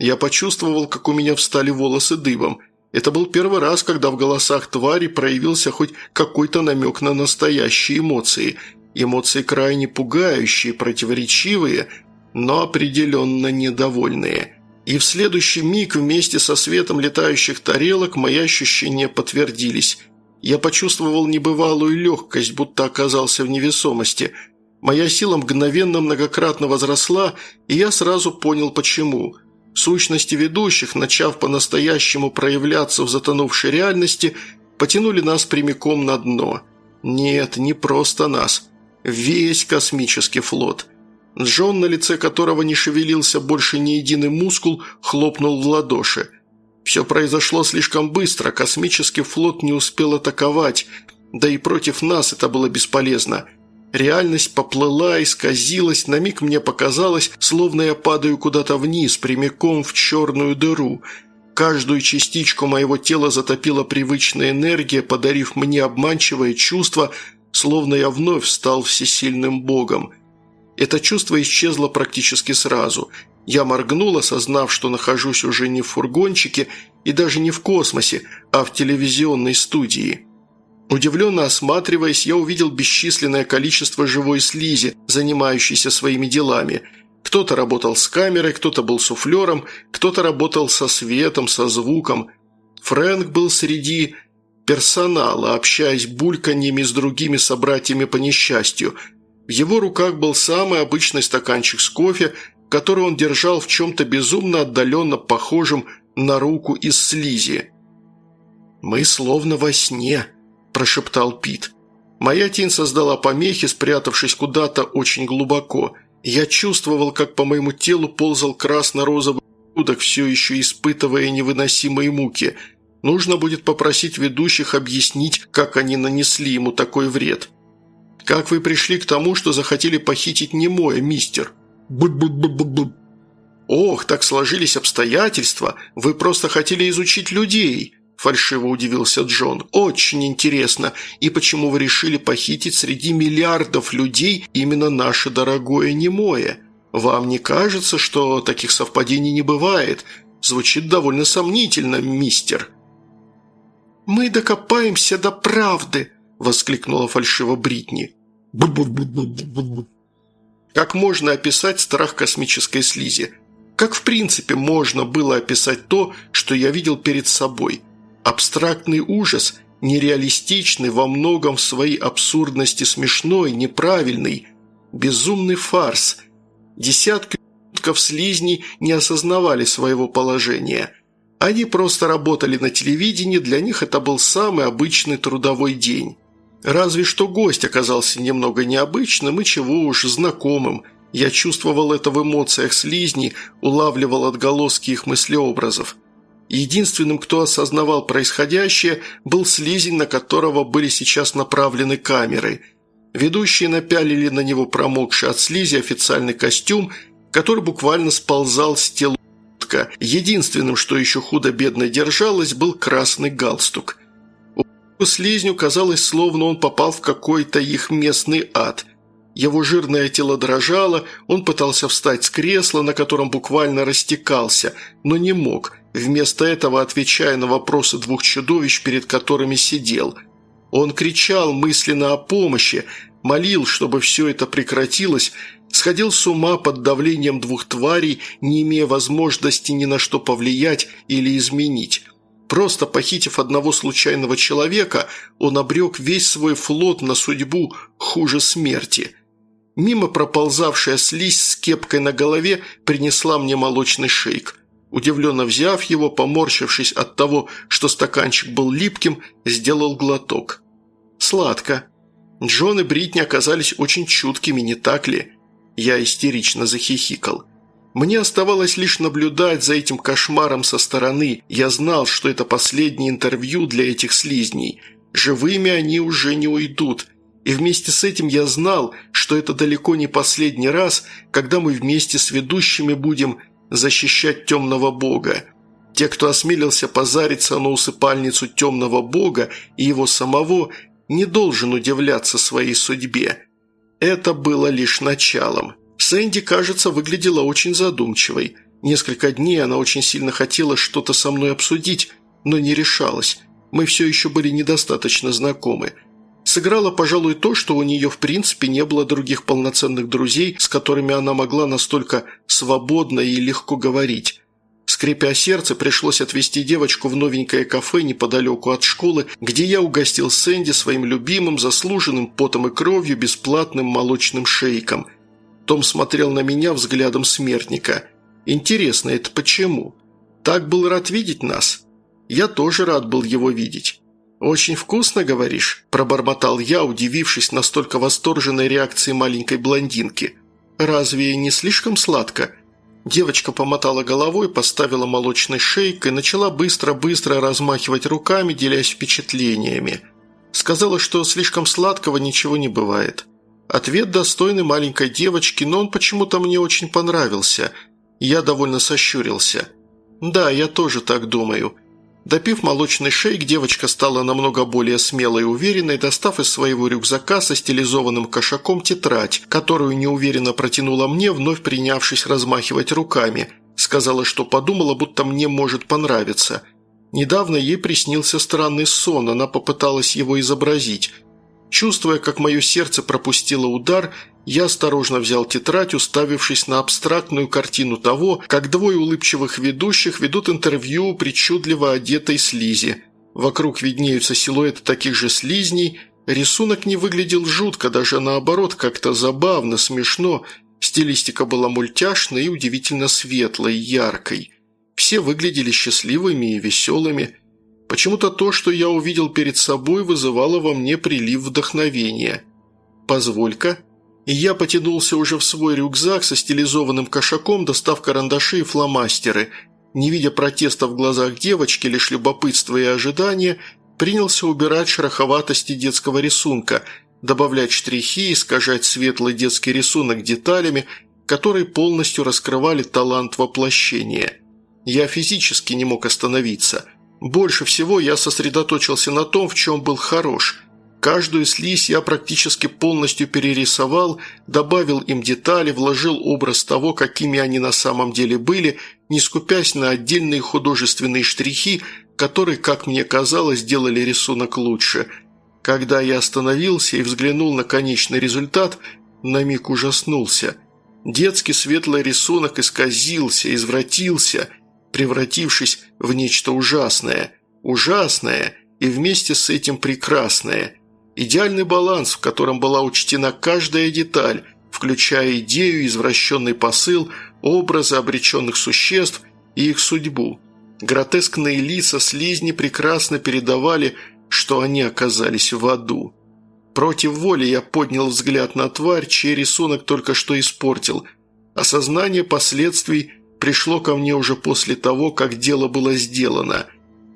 Я почувствовал, как у меня встали волосы дыбом. Это был первый раз, когда в голосах твари проявился хоть какой-то намек на настоящие эмоции. Эмоции крайне пугающие, противоречивые, но определенно недовольные. И в следующий миг вместе со светом летающих тарелок мои ощущения подтвердились. Я почувствовал небывалую легкость, будто оказался в невесомости. Моя сила мгновенно многократно возросла, и я сразу понял почему – Сущности ведущих, начав по-настоящему проявляться в затонувшей реальности, потянули нас прямиком на дно. Нет, не просто нас. Весь космический флот. Джон, на лице которого не шевелился больше ни единый мускул, хлопнул в ладоши. Все произошло слишком быстро, космический флот не успел атаковать, да и против нас это было бесполезно – Реальность поплыла, исказилась, на миг мне показалось, словно я падаю куда-то вниз, прямиком в черную дыру. Каждую частичку моего тела затопила привычная энергия, подарив мне обманчивое чувство, словно я вновь стал всесильным богом. Это чувство исчезло практически сразу. Я моргнул, осознав, что нахожусь уже не в фургончике и даже не в космосе, а в телевизионной студии. Удивленно осматриваясь, я увидел бесчисленное количество живой слизи, занимающейся своими делами. Кто-то работал с камерой, кто-то был суфлером, кто-то работал со светом, со звуком. Фрэнк был среди персонала, общаясь бульканьями с другими собратьями по несчастью. В его руках был самый обычный стаканчик с кофе, который он держал в чем-то безумно отдаленно похожем на руку из слизи. «Мы словно во сне», – прошептал Пит. Моя тень создала помехи, спрятавшись куда-то очень глубоко. Я чувствовал, как по моему телу ползал красно-розовый удок, все еще испытывая невыносимые муки. Нужно будет попросить ведущих объяснить, как они нанесли ему такой вред. «Как вы пришли к тому, что захотели похитить немое, мистер?» «Бу-бу-бу-бу-бу». «Ох, так сложились обстоятельства. Вы просто хотели изучить людей фальшиво удивился Джон. «Очень интересно. И почему вы решили похитить среди миллиардов людей именно наше дорогое немое? Вам не кажется, что таких совпадений не бывает? Звучит довольно сомнительно, мистер». «Мы докопаемся до правды!» – воскликнула фальшиво Бритни. Как можно описать страх космической слизи? Как в принципе можно было описать то, что я видел перед собой? Абстрактный ужас, нереалистичный, во многом в своей абсурдности смешной, неправильный, безумный фарс. Десятки слизней не осознавали своего положения. Они просто работали на телевидении, для них это был самый обычный трудовой день. Разве что гость оказался немного необычным и чего уж знакомым. Я чувствовал это в эмоциях слизней, улавливал отголоски их мыслеобразов. Единственным, кто осознавал происходящее, был слизень, на которого были сейчас направлены камеры. Ведущие напялили на него промокший от слизи официальный костюм, который буквально сползал с тела Единственным, что еще худо-бедно держалось, был красный галстук. У слизню казалось, словно он попал в какой-то их местный ад. Его жирное тело дрожало, он пытался встать с кресла, на котором буквально растекался, но не мог, вместо этого отвечая на вопросы двух чудовищ, перед которыми сидел. Он кричал мысленно о помощи, молил, чтобы все это прекратилось, сходил с ума под давлением двух тварей, не имея возможности ни на что повлиять или изменить. Просто похитив одного случайного человека, он обрек весь свой флот на судьбу хуже смерти. Мимо проползавшая слизь с кепкой на голове принесла мне молочный шейк. Удивленно взяв его, поморщившись от того, что стаканчик был липким, сделал глоток. Сладко. Джон и Бритни оказались очень чуткими, не так ли? Я истерично захихикал. Мне оставалось лишь наблюдать за этим кошмаром со стороны. Я знал, что это последнее интервью для этих слизней. Живыми они уже не уйдут. И вместе с этим я знал, что это далеко не последний раз, когда мы вместе с ведущими будем защищать темного бога. Те, кто осмелился позариться на усыпальницу темного бога и его самого, не должен удивляться своей судьбе. Это было лишь началом. Сэнди, кажется, выглядела очень задумчивой. Несколько дней она очень сильно хотела что-то со мной обсудить, но не решалась. Мы все еще были недостаточно знакомы. Сыграло, пожалуй, то, что у нее в принципе не было других полноценных друзей, с которыми она могла настолько свободно и легко говорить. Скрипя сердце, пришлось отвезти девочку в новенькое кафе неподалеку от школы, где я угостил Сэнди своим любимым, заслуженным потом и кровью бесплатным молочным шейком. Том смотрел на меня взглядом смертника. Интересно, это почему? Так был рад видеть нас? Я тоже рад был его видеть. «Очень вкусно, говоришь?» – пробормотал я, удивившись настолько восторженной реакции маленькой блондинки. «Разве не слишком сладко?» Девочка помотала головой, поставила молочный шейк и начала быстро-быстро размахивать руками, делясь впечатлениями. Сказала, что слишком сладкого ничего не бывает. Ответ достойный маленькой девочки, но он почему-то мне очень понравился. Я довольно сощурился. «Да, я тоже так думаю. Допив молочный шейк, девочка стала намного более смелой и уверенной, достав из своего рюкзака со стилизованным кошаком тетрадь, которую неуверенно протянула мне, вновь принявшись размахивать руками. Сказала, что подумала, будто мне может понравиться. Недавно ей приснился странный сон, она попыталась его изобразить. Чувствуя, как мое сердце пропустило удар, я осторожно взял тетрадь, уставившись на абстрактную картину того, как двое улыбчивых ведущих ведут интервью причудливо одетой слизи. Вокруг виднеются силуэты таких же слизней. Рисунок не выглядел жутко, даже наоборот, как-то забавно, смешно. Стилистика была мультяшной и удивительно светлой, яркой. Все выглядели счастливыми и веселыми. Почему-то то, что я увидел перед собой, вызывало во мне прилив вдохновения. «Позволь-ка», и я потянулся уже в свой рюкзак со стилизованным кошаком, достав карандаши и фломастеры. Не видя протеста в глазах девочки, лишь любопытство и ожидание, принялся убирать шероховатости детского рисунка, добавлять штрихи, искажать светлый детский рисунок деталями, которые полностью раскрывали талант воплощения. Я физически не мог остановиться. Больше всего я сосредоточился на том, в чем был хорош – Каждую слизь я практически полностью перерисовал, добавил им детали, вложил образ того, какими они на самом деле были, не скупясь на отдельные художественные штрихи, которые, как мне казалось, делали рисунок лучше. Когда я остановился и взглянул на конечный результат, на миг ужаснулся. Детский светлый рисунок исказился, извратился, превратившись в нечто ужасное. Ужасное и вместе с этим прекрасное. Идеальный баланс, в котором была учтена каждая деталь, включая идею, извращенный посыл, образы обреченных существ и их судьбу. Гротескные лица слизни прекрасно передавали, что они оказались в аду. Против воли я поднял взгляд на тварь, чей рисунок только что испортил. Осознание последствий пришло ко мне уже после того, как дело было сделано.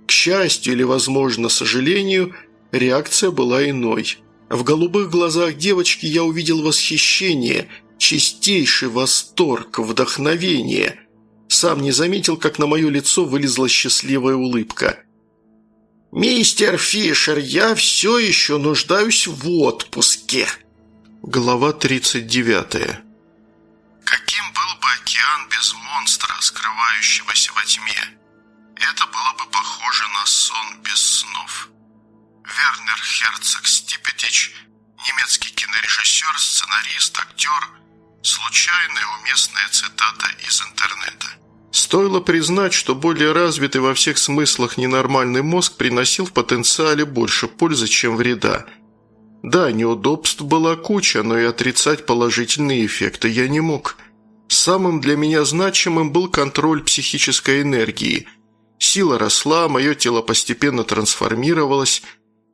К счастью или, возможно, сожалению, реакция была иной. В голубых глазах девочки я увидел восхищение, чистейший восторг, вдохновение. Сам не заметил, как на мое лицо вылезла счастливая улыбка. «Мистер Фишер, я все еще нуждаюсь в отпуске».
Глава 39
Каким был бы океан без монстра, скрывающегося во тьме? Это было бы похоже на сон без снов. Вернер Херцог Стипетич, немецкий кинорежиссер, сценарист, актер, случайная уместная цитата из интернета.
Стоило признать, что более развитый во всех смыслах ненормальный мозг приносил в потенциале больше пользы, чем вреда. Да, неудобств была куча, но и отрицать положительные эффекты я не мог. Самым для меня значимым был контроль психической энергии. Сила росла, мое тело постепенно трансформировалось.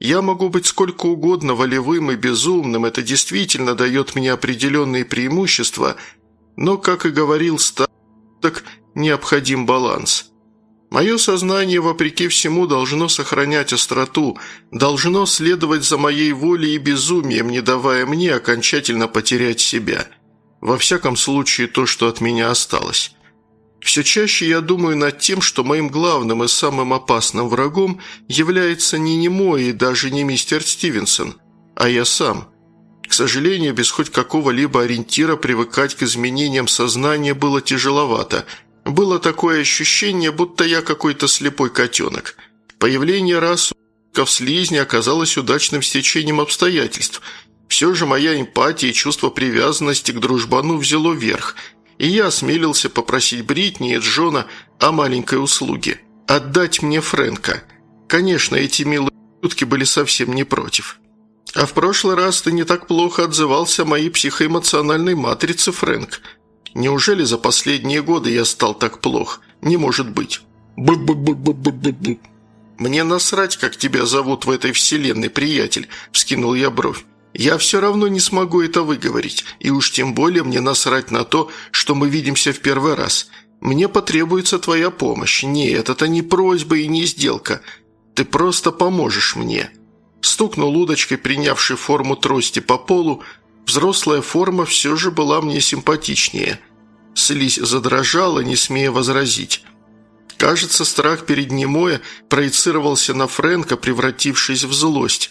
Я могу быть сколько угодно волевым и безумным, это действительно дает мне определенные преимущества, но, как и говорил Стар, так необходим баланс. Мое сознание, вопреки всему, должно сохранять остроту, должно следовать за моей волей и безумием, не давая мне окончательно потерять себя. Во всяком случае, то, что от меня осталось. Все чаще я думаю над тем, что моим главным и самым опасным врагом является не немой и даже не мистер Стивенсон, а я сам. К сожалению, без хоть какого-либо ориентира привыкать к изменениям сознания было тяжеловато – было такое ощущение, будто я какой-то слепой котенок. Появление рас в слизне оказалось удачным стечением обстоятельств. Все же моя эмпатия и чувство привязанности к дружбану взяло верх, и я осмелился попросить Бритни и Джона о маленькой услуге – отдать мне Фрэнка. Конечно, эти милые шутки были совсем не против. А в прошлый раз ты не так плохо отзывался о моей психоэмоциональной матрице, Фрэнк – Неужели за последние годы я стал так плох? Не может быть. Бу-бу-бу-бу-бу-бу. Мне насрать, как тебя зовут в этой вселенной, приятель, вскинул я бровь. Я все равно не смогу это выговорить, и уж тем более мне насрать на то, что мы видимся в первый раз. Мне потребуется твоя помощь. Нет, это не просьба и не сделка. Ты просто поможешь мне». Стукнул удочкой, принявшей форму трости по полу, Взрослая форма все же была мне симпатичнее. Слизь задрожала, не смея возразить. Кажется, страх перед Немоя проецировался на Фрэнка, превратившись в злость.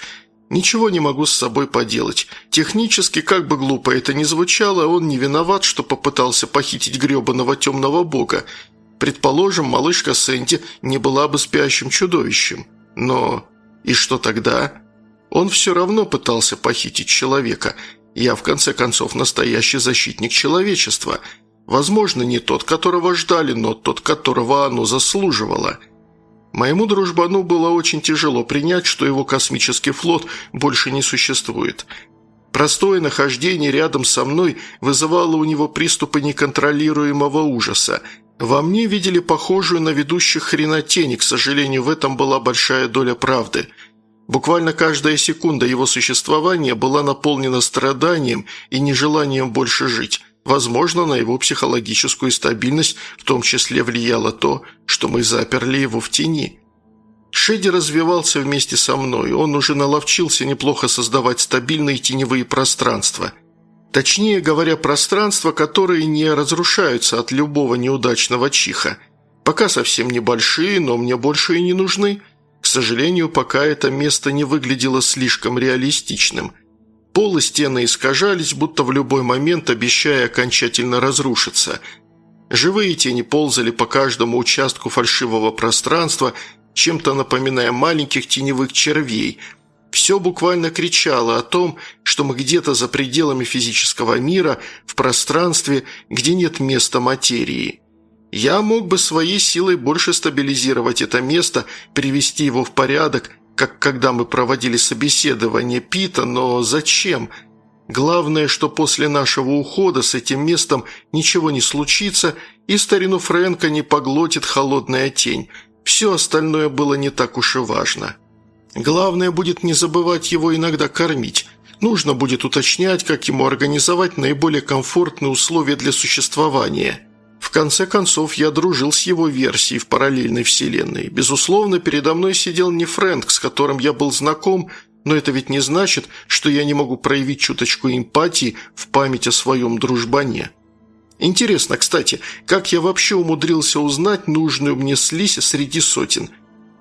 Ничего не могу с собой поделать. Технически, как бы глупо это ни звучало, он не виноват, что попытался похитить гребаного темного бога. Предположим, малышка Сэнди не была бы спящим чудовищем. Но... И что тогда? Он все равно пытался похитить человека – я, в конце концов, настоящий защитник человечества. Возможно, не тот, которого ждали, но тот, которого оно заслуживало. Моему дружбану было очень тяжело принять, что его космический флот больше не существует. Простое нахождение рядом со мной вызывало у него приступы неконтролируемого ужаса. Во мне видели похожую на ведущих хренотень, и, к сожалению, в этом была большая доля правды – Буквально каждая секунда его существования была наполнена страданием и нежеланием больше жить. Возможно, на его психологическую стабильность в том числе влияло то, что мы заперли его в тени. Шеди развивался вместе со мной, он уже наловчился неплохо создавать стабильные теневые пространства. Точнее говоря, пространства, которые не разрушаются от любого неудачного чиха. Пока совсем небольшие, но мне больше и не нужны – к сожалению, пока это место не выглядело слишком реалистичным. Пол и стены искажались, будто в любой момент обещая окончательно разрушиться. Живые тени ползали по каждому участку фальшивого пространства, чем-то напоминая маленьких теневых червей.
Все буквально кричало о том, что мы где-то за пределами физического мира, в пространстве, где нет места материи. Я мог бы своей силой больше стабилизировать это место, привести его в порядок, как когда мы проводили собеседование Пита, но зачем? Главное, что после нашего ухода с этим местом ничего не случится, и старину Фрэнка не поглотит холодная тень. Все остальное было не так уж и важно. Главное будет не забывать его иногда кормить. Нужно будет уточнять, как ему организовать наиболее комфортные условия для существования. В конце концов, я дружил с его версией в параллельной вселенной. Безусловно, передо мной сидел не Фрэнк, с которым я был знаком, но это ведь не значит, что я не могу проявить чуточку эмпатии в память о своем дружбане. Интересно, кстати, как я вообще умудрился узнать нужную мне слизь среди сотен –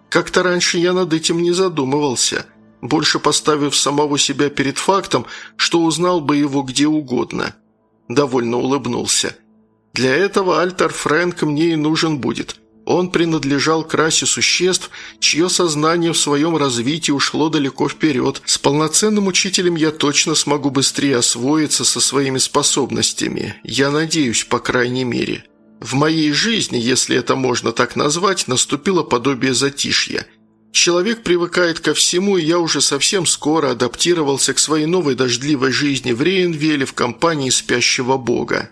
как-то раньше я над этим не задумывался, больше поставив самого себя перед фактом, что узнал бы его где угодно. Довольно улыбнулся. Для этого Альтер Фрэнк мне и нужен будет. Он принадлежал к расе существ, чье сознание в своем развитии ушло далеко вперед. С полноценным учителем я точно смогу быстрее освоиться со своими способностями. Я надеюсь, по крайней мере. В моей жизни, если это можно так назвать, наступило подобие затишья. Человек привыкает ко всему, и я уже совсем скоро адаптировался к своей новой дождливой жизни в Рейнвеле в компании спящего бога.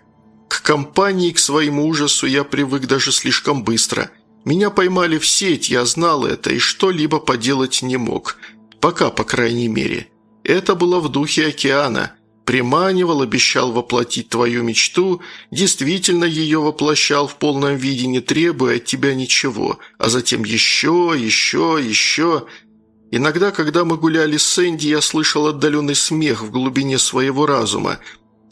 К компании, к своему ужасу я привык даже слишком быстро. Меня поймали в сеть, я знал это, и что-либо поделать не мог. Пока, по крайней мере. Это было в духе океана – приманивал, обещал воплотить твою мечту, действительно ее воплощал в полном виде, не требуя от тебя ничего, а затем еще, еще, еще. Иногда, когда мы гуляли с Энди, я слышал отдаленный смех в глубине своего разума,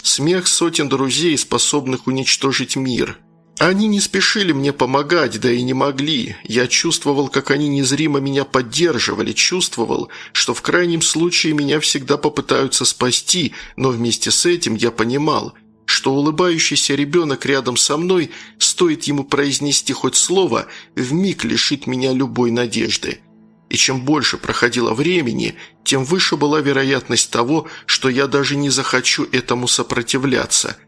смех сотен друзей, способных уничтожить мир». Они не спешили мне помогать, да и не могли. Я чувствовал, как они незримо меня поддерживали, чувствовал, что в крайнем случае меня всегда попытаются спасти, но вместе с этим я понимал, что улыбающийся ребенок рядом со мной, стоит ему произнести хоть слово, вмиг лишит меня любой надежды. И чем больше проходило времени, тем выше была вероятность того, что я даже не захочу этому сопротивляться –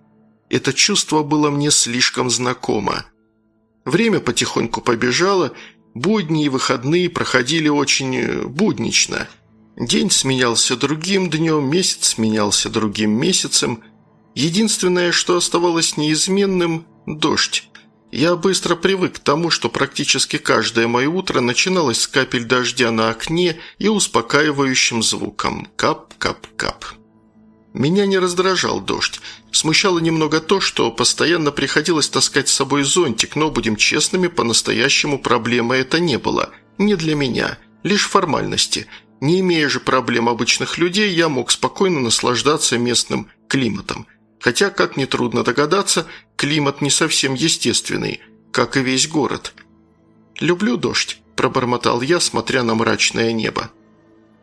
это чувство было мне слишком знакомо. Время потихоньку побежало, будни и выходные проходили очень э, буднично. День сменялся другим днем, месяц сменялся другим месяцем. Единственное, что оставалось неизменным – дождь. Я быстро привык к тому, что практически каждое мое утро начиналось с капель дождя на окне и успокаивающим звуком «кап-кап-кап». Меня не раздражал дождь. Смущало немного то, что постоянно приходилось таскать с собой зонтик, но, будем честными, по-настоящему проблемы это не было. Не для меня. Лишь формальности. Не имея же проблем обычных людей, я мог спокойно наслаждаться местным климатом. Хотя, как нетрудно догадаться, климат не совсем естественный, как и весь город. «Люблю дождь», – пробормотал я, смотря на мрачное небо.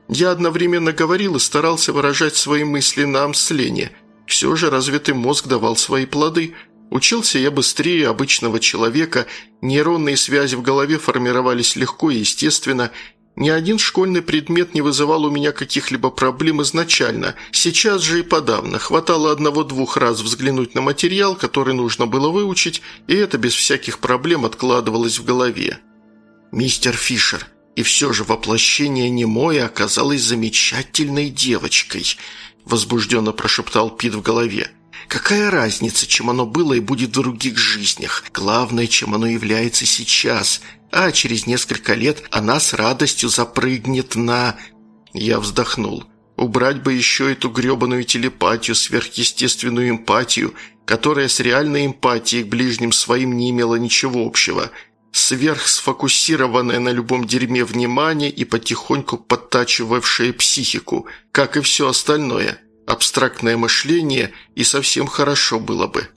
Я одновременно говорил и старался выражать свои мысли на амслене. Все же развитый мозг давал свои плоды. Учился я быстрее обычного человека, нейронные связи в голове формировались легко и естественно. Ни один школьный предмет не вызывал у меня каких-либо проблем изначально. Сейчас же и подавно. Хватало одного-двух раз взглянуть на материал, который нужно было выучить, и это без всяких проблем откладывалось в голове. «Мистер Фишер», и все же воплощение немое оказалось замечательной девочкой», – возбужденно прошептал Пит в голове. «Какая разница, чем оно было и будет в других жизнях? Главное, чем оно является сейчас. А через несколько лет она с радостью запрыгнет на...» Я вздохнул. Убрать бы еще эту гребаную телепатию, сверхъестественную эмпатию, которая с реальной эмпатией к ближним своим не имела ничего общего – сверхсфокусированное на любом дерьме внимание и потихоньку подтачивавшее психику, как и все остальное. Абстрактное мышление и совсем хорошо было бы.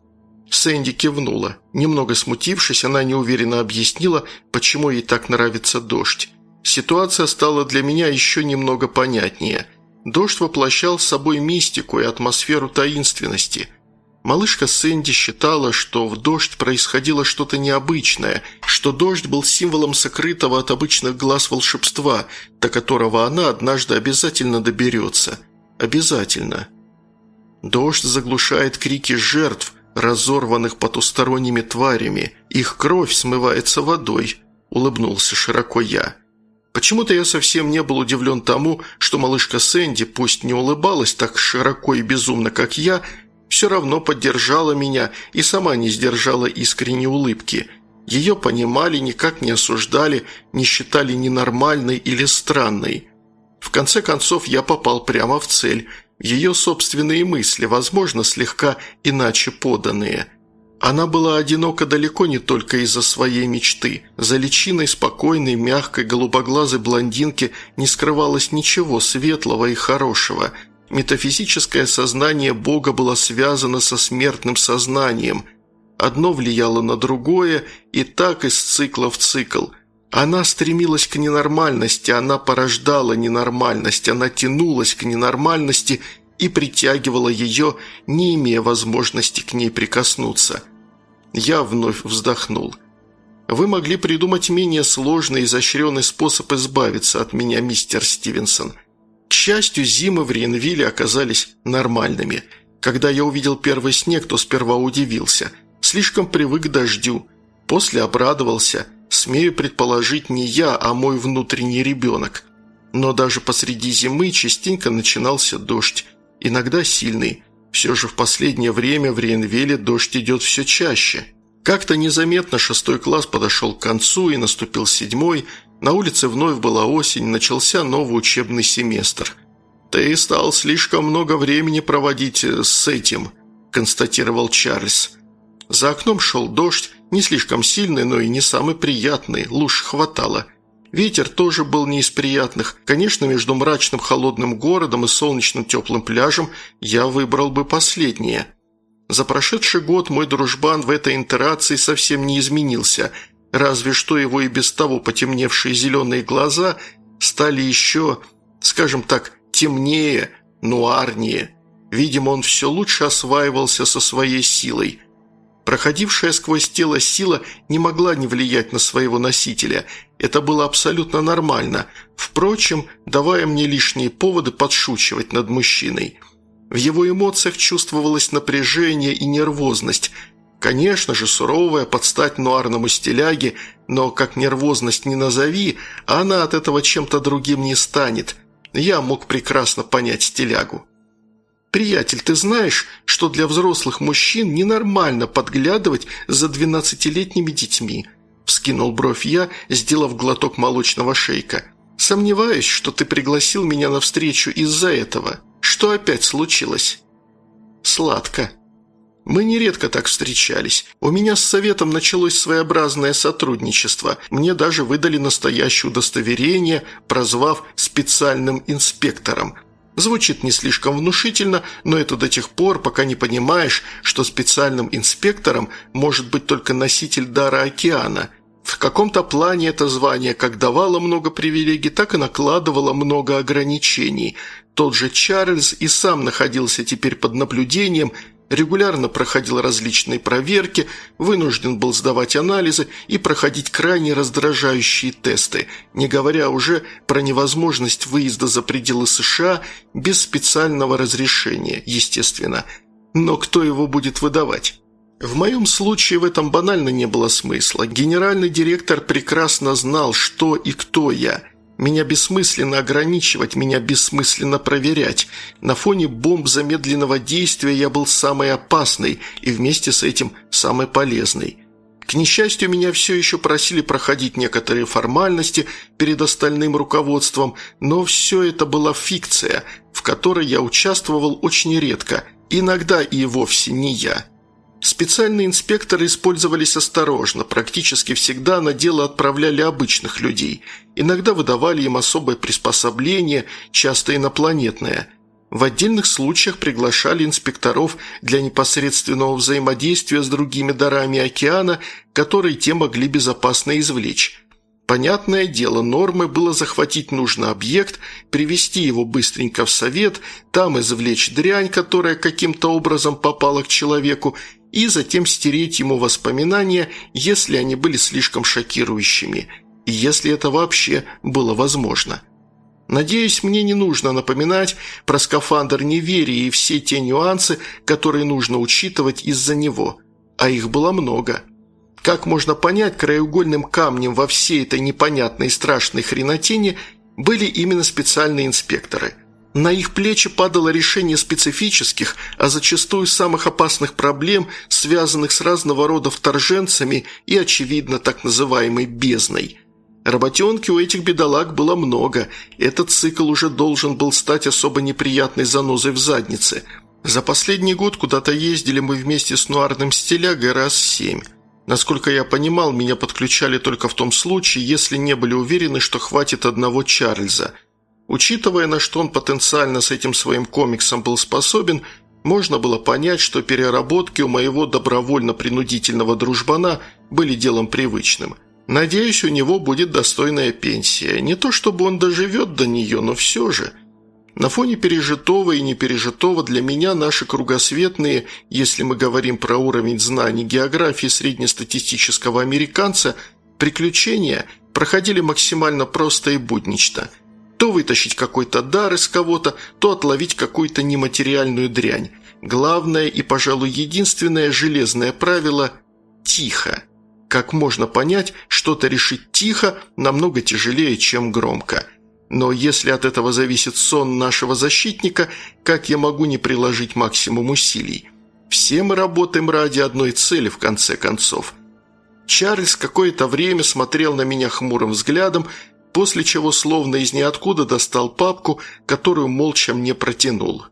Сэнди кивнула. Немного смутившись, она неуверенно объяснила, почему ей так нравится дождь. Ситуация стала для меня еще немного понятнее. Дождь воплощал с собой мистику и атмосферу таинственности – Малышка Сэнди считала, что в дождь происходило что-то необычное, что дождь был символом сокрытого от обычных глаз волшебства, до которого она однажды обязательно доберется. Обязательно. Дождь заглушает крики жертв, разорванных потусторонними тварями. Их кровь смывается водой, улыбнулся широко я. Почему-то я совсем не был удивлен тому, что малышка Сэнди, пусть не улыбалась так широко и безумно, как я, все равно поддержала меня и сама не сдержала искренней улыбки. Ее понимали, никак не осуждали, не считали ненормальной или странной. В конце концов, я попал прямо в цель. Ее собственные мысли, возможно, слегка иначе поданные. Она была одинока далеко не только из-за своей мечты. За личиной спокойной, мягкой, голубоглазой блондинки не скрывалось ничего светлого и хорошего – Метафизическое сознание Бога было связано со смертным сознанием. Одно влияло на другое, и так из цикла в цикл. Она стремилась к ненормальности, она порождала ненормальность, она тянулась к ненормальности и притягивала ее, не имея возможности к ней прикоснуться. Я вновь вздохнул. «Вы могли придумать менее сложный и изощренный способ избавиться от меня, мистер Стивенсон». К счастью, зимы в Ренвилле оказались нормальными. Когда я увидел первый снег, то сперва удивился. Слишком привык к дождю. После обрадовался. Смею предположить, не я, а мой внутренний ребенок. Но даже посреди зимы частенько начинался дождь. Иногда сильный. Все же в последнее время в Ренвилле дождь идет все чаще. Как-то незаметно шестой класс подошел к концу и наступил седьмой – на улице вновь была осень, начался новый учебный семестр. «Ты стал слишком много времени проводить э, с этим», – констатировал Чарльз. За окном шел дождь, не слишком сильный, но и не самый приятный, луж хватало. Ветер тоже был не из приятных. Конечно, между мрачным холодным городом и солнечным теплым пляжем я выбрал бы последнее. За прошедший год мой дружбан в этой интерации совсем не изменился – Разве что его и без того потемневшие зеленые глаза стали еще, скажем так, темнее, нуарнее. Видимо, он все лучше осваивался со своей силой. Проходившая сквозь тело сила не могла не влиять на своего носителя. Это было абсолютно нормально, впрочем, давая мне лишние поводы подшучивать над мужчиной. В его эмоциях чувствовалось напряжение и нервозность – Конечно же, суровая, под стать нуарному стиляге, но как нервозность не назови, она от этого чем-то другим не станет. Я мог прекрасно понять стилягу. «Приятель, ты знаешь, что для взрослых мужчин ненормально подглядывать за двенадцатилетними детьми?» Вскинул бровь я, сделав глоток молочного шейка. «Сомневаюсь, что ты пригласил меня на встречу из-за этого. Что опять случилось?» «Сладко», мы нередко так встречались. У меня с советом началось своеобразное сотрудничество. Мне даже выдали настоящее удостоверение, прозвав специальным инспектором. Звучит не слишком внушительно, но это до тех пор, пока не понимаешь, что специальным инспектором может быть только носитель дара океана. В каком-то плане это звание как давало много привилегий, так и накладывало много ограничений. Тот же Чарльз и сам находился теперь под наблюдением – регулярно проходил различные проверки, вынужден был сдавать анализы и проходить крайне раздражающие тесты, не говоря уже про невозможность выезда за пределы США без специального разрешения, естественно. Но кто его будет выдавать? В моем случае в этом банально не было смысла. Генеральный директор прекрасно знал, что и кто я – меня бессмысленно ограничивать, меня бессмысленно проверять. На фоне бомб замедленного действия я был самый опасный и вместе с этим самый полезный. К несчастью, меня все еще просили проходить некоторые формальности перед остальным руководством, но все это была фикция, в которой я участвовал очень редко, иногда и вовсе не я. Специальные инспекторы использовались осторожно, практически всегда на дело отправляли обычных людей. Иногда выдавали им особое приспособление, часто инопланетное. В отдельных случаях приглашали инспекторов для непосредственного взаимодействия с другими дарами океана, которые те могли безопасно извлечь. Понятное дело, нормой было захватить нужный объект, привести его быстренько в совет, там извлечь дрянь, которая каким-то образом попала к человеку, и затем стереть ему воспоминания, если они были слишком шокирующими, и если это вообще было возможно. Надеюсь, мне не нужно напоминать про скафандр неверия и все те нюансы, которые нужно учитывать из-за него, а их было много – как можно понять, краеугольным камнем во всей этой непонятной и страшной хренотине были именно специальные инспекторы. На их плечи падало решение специфических, а зачастую самых опасных проблем, связанных с разного рода вторженцами и, очевидно, так называемой «бездной». Работенки у этих бедолаг было много, этот цикл уже должен был стать особо неприятной занозой в заднице. За последний год куда-то ездили мы вместе с нуарным стилягой раз семь. Насколько я понимал, меня подключали только в том случае, если не были уверены, что хватит одного Чарльза. Учитывая, на что он потенциально с этим своим комиксом был способен, можно было понять, что переработки у моего добровольно-принудительного дружбана были делом привычным. Надеюсь, у него будет достойная пенсия. Не то чтобы он доживет до нее, но все же – на фоне пережитого и непережитого для меня наши кругосветные, если мы говорим про уровень знаний географии среднестатистического американца, приключения проходили максимально просто и буднично. То вытащить какой-то дар из кого-то, то отловить какую-то нематериальную дрянь. Главное и, пожалуй, единственное железное правило – тихо. Как можно понять, что-то решить тихо намного тяжелее, чем громко – но если от этого зависит сон нашего защитника, как я могу не приложить максимум усилий? Все мы работаем ради одной цели, в конце концов. Чарльз какое-то время смотрел на меня хмурым взглядом, после чего словно из ниоткуда достал папку, которую молча мне протянул.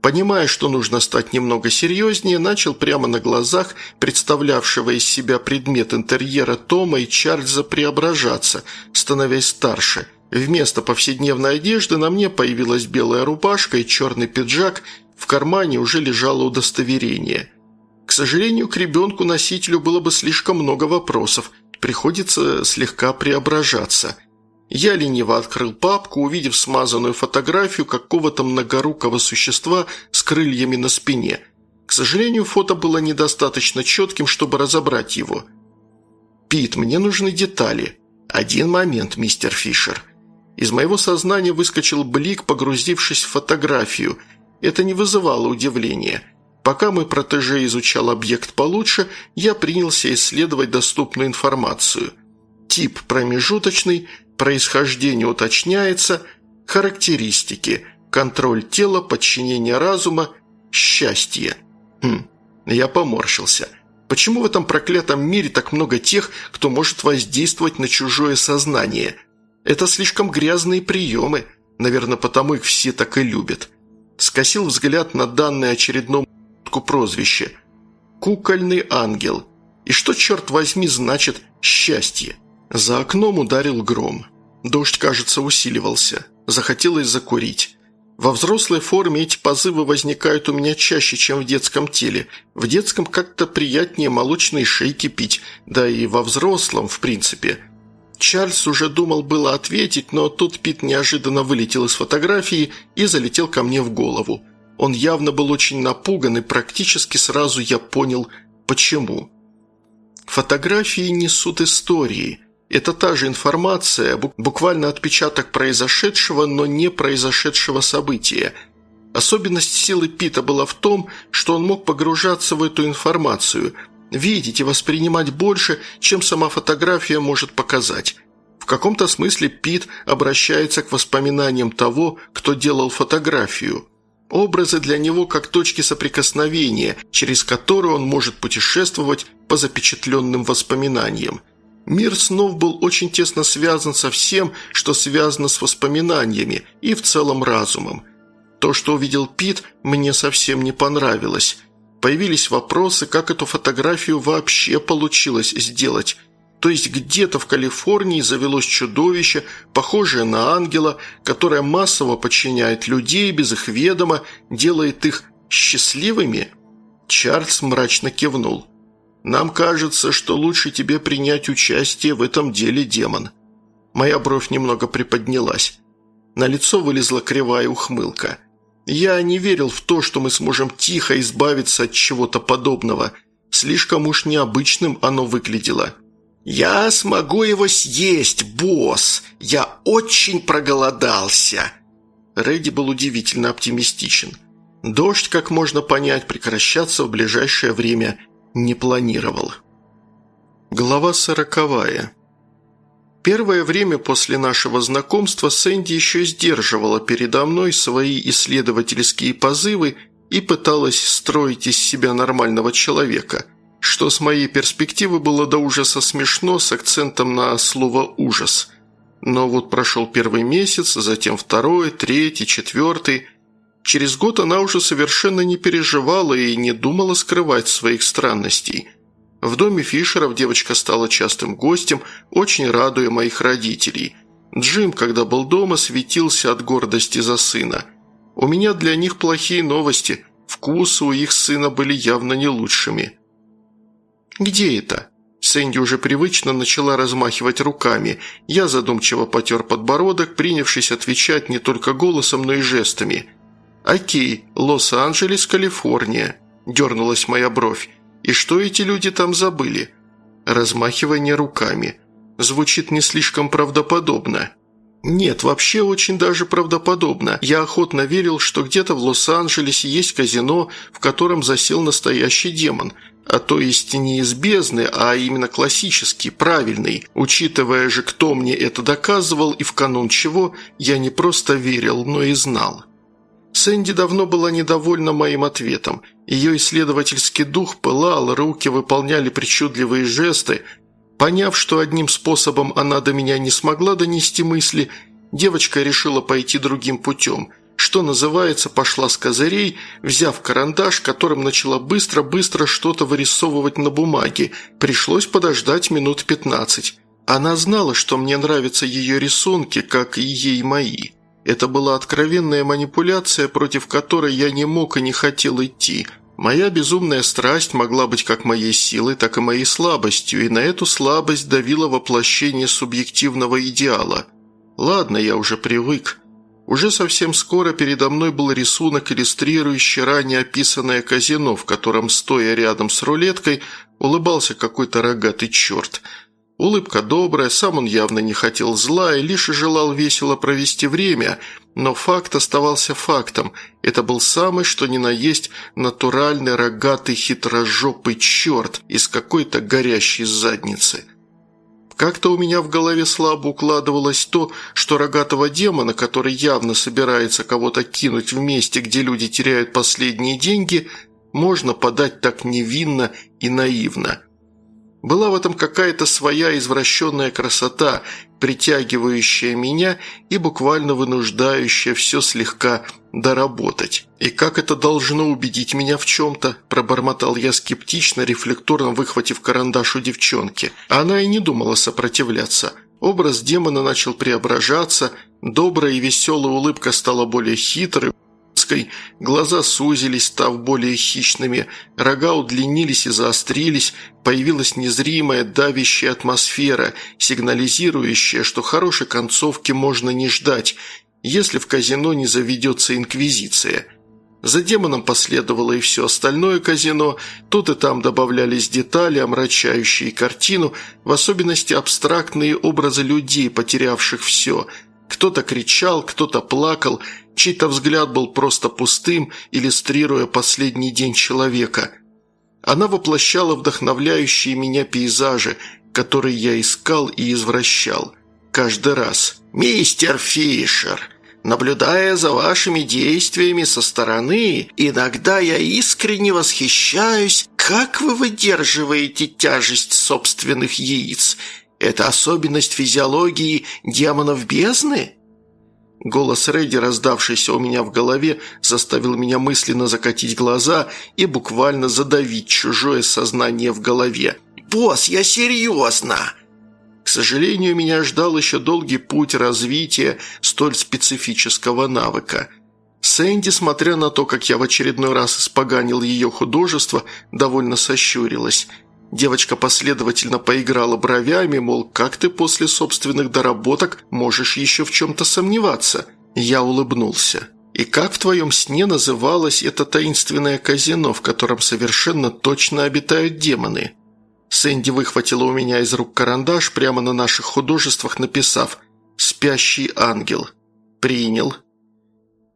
Понимая, что нужно стать немного серьезнее, начал прямо на глазах представлявшего из себя предмет интерьера Тома и Чарльза преображаться, становясь старше – Вместо повседневной одежды на мне появилась белая рубашка и черный пиджак, в кармане уже лежало удостоверение. К сожалению, к ребенку-носителю было бы слишком много вопросов, приходится слегка преображаться. Я лениво открыл папку, увидев смазанную фотографию какого-то многорукого существа с крыльями на спине. К сожалению, фото было недостаточно четким, чтобы разобрать его. «Пит, мне нужны детали. Один момент, мистер Фишер». Из моего сознания выскочил блик, погрузившись в фотографию. Это не вызывало удивления. Пока мой протеже изучал объект получше, я принялся исследовать доступную информацию. Тип промежуточный, происхождение уточняется, характеристики, контроль тела, подчинение разума, счастье. Хм, я поморщился. Почему в этом проклятом мире так много тех, кто может воздействовать на чужое сознание – это слишком грязные приемы, наверное, потому их все так и любят. Скосил взгляд на данное очередному прозвище. «Кукольный ангел». И что, черт возьми, значит «счастье»? За окном ударил гром. Дождь, кажется, усиливался. Захотелось закурить. Во взрослой форме эти позывы возникают у меня чаще, чем в детском теле. В детском как-то приятнее молочные шейки пить, да и во взрослом, в принципе – Чарльз уже думал было ответить, но тут Пит неожиданно вылетел из фотографии и залетел ко мне в голову. Он явно был очень напуган, и практически сразу я понял, почему. Фотографии несут истории. Это та же информация, буквально отпечаток произошедшего, но не произошедшего события. Особенность силы Пита была в том, что он мог погружаться в эту информацию – видеть и воспринимать больше, чем сама фотография может показать. В каком-то смысле Пит обращается к воспоминаниям того, кто делал фотографию. Образы для него как точки соприкосновения, через которые он может путешествовать по запечатленным воспоминаниям. Мир снов был очень тесно связан со всем, что связано с воспоминаниями и в целом разумом. То, что увидел Пит, мне совсем не понравилось – Появились вопросы, как эту фотографию вообще получилось сделать. То есть где-то в Калифорнии завелось чудовище, похожее на ангела, которое массово подчиняет людей без их ведома, делает их счастливыми? Чарльз мрачно кивнул. «Нам кажется, что лучше тебе принять участие в этом деле, демон». Моя бровь немного приподнялась. На лицо вылезла кривая ухмылка. Я не верил в то, что мы сможем тихо избавиться от чего-то подобного. Слишком уж необычным оно выглядело. «Я смогу его съесть, босс! Я очень проголодался!» Рэдди был удивительно оптимистичен. Дождь, как можно понять, прекращаться в ближайшее время не планировал. Глава сороковая. Первое время после нашего знакомства Сэнди еще сдерживала передо мной свои исследовательские позывы и пыталась строить из себя нормального человека, что с моей перспективы было до ужаса смешно с акцентом на слово «ужас». Но вот прошел первый месяц, затем второй, третий, четвертый. Через год она уже совершенно не переживала и не думала скрывать своих странностей – в доме Фишеров девочка стала частым гостем, очень радуя моих родителей. Джим, когда был дома, светился от гордости за сына. У меня для них плохие новости. Вкусы у их сына были явно не лучшими. «Где это?» Сэнди уже привычно начала размахивать руками. Я задумчиво потер подбородок, принявшись отвечать не только голосом, но и жестами. «Окей, Лос-Анджелес, Калифорния», – дернулась моя бровь. И что эти люди там забыли? Размахивание руками. Звучит не слишком правдоподобно. Нет, вообще очень даже правдоподобно. Я охотно верил, что где-то в Лос-Анджелесе есть казино, в котором засел настоящий демон. А то есть не из бездны, а именно классический, правильный. Учитывая же, кто мне это доказывал и в канун чего, я не просто верил, но и знал. Сэнди давно была недовольна моим ответом. Ее исследовательский дух пылал, руки выполняли причудливые жесты. Поняв, что одним способом она до меня не смогла донести мысли, девочка решила пойти другим путем. Что называется, пошла с козырей, взяв карандаш, которым начала быстро-быстро что-то вырисовывать на бумаге. Пришлось подождать минут пятнадцать. Она знала, что мне нравятся ее рисунки, как и ей мои. Это была откровенная манипуляция, против которой я не мог и не хотел идти. Моя безумная страсть могла быть как моей силой, так и моей слабостью, и на эту слабость давило воплощение субъективного идеала. Ладно, я уже привык. Уже совсем скоро передо мной был рисунок, иллюстрирующий ранее описанное казино, в котором, стоя рядом с рулеткой, улыбался какой-то рогатый черт – Улыбка добрая, сам он явно не хотел зла и лишь желал весело провести время, но факт оставался фактом. Это был самый, что ни на есть, натуральный рогатый хитрожопый черт из какой-то горящей задницы. Как-то у меня в голове слабо укладывалось то, что рогатого демона, который явно собирается кого-то кинуть в месте, где люди теряют последние деньги, можно подать так невинно и наивно – была в этом какая-то своя извращенная красота, притягивающая меня и буквально вынуждающая все слегка доработать. «И как это должно убедить меня в чем-то?» – пробормотал я скептично, рефлекторно выхватив карандаш у девчонки. Она и не думала сопротивляться. Образ демона начал преображаться, добрая и веселая улыбка стала более хитрой, узкой, глаза сузились, став более хищными, рога удлинились и заострились, появилась незримая давящая атмосфера, сигнализирующая, что хорошей концовки можно не ждать, если в казино не заведется инквизиция. За демоном последовало и все остальное казино, тут и там добавлялись детали, омрачающие картину, в особенности абстрактные образы людей, потерявших все – кто-то кричал, кто-то плакал, чей-то взгляд был просто пустым, иллюстрируя последний день человека. Она воплощала вдохновляющие меня пейзажи, которые я искал и извращал. Каждый раз. «Мистер Фишер, наблюдая за вашими действиями со стороны, иногда я искренне восхищаюсь, как вы выдерживаете тяжесть собственных яиц это особенность физиологии демонов бездны?» Голос Рэдди, раздавшийся у меня в голове, заставил меня мысленно закатить глаза и буквально задавить чужое сознание в голове. «Босс, я серьезно!» К сожалению, меня ждал еще долгий путь развития столь специфического навыка. Сэнди, смотря на то, как я в очередной раз испоганил ее художество, довольно сощурилась – Девочка последовательно поиграла бровями, мол, как ты после собственных доработок можешь еще в чем-то сомневаться? Я улыбнулся. И как в твоем сне называлось это таинственное казино, в котором совершенно точно обитают демоны? Сэнди выхватила у меня из рук карандаш, прямо на наших художествах написав «Спящий ангел». Принял.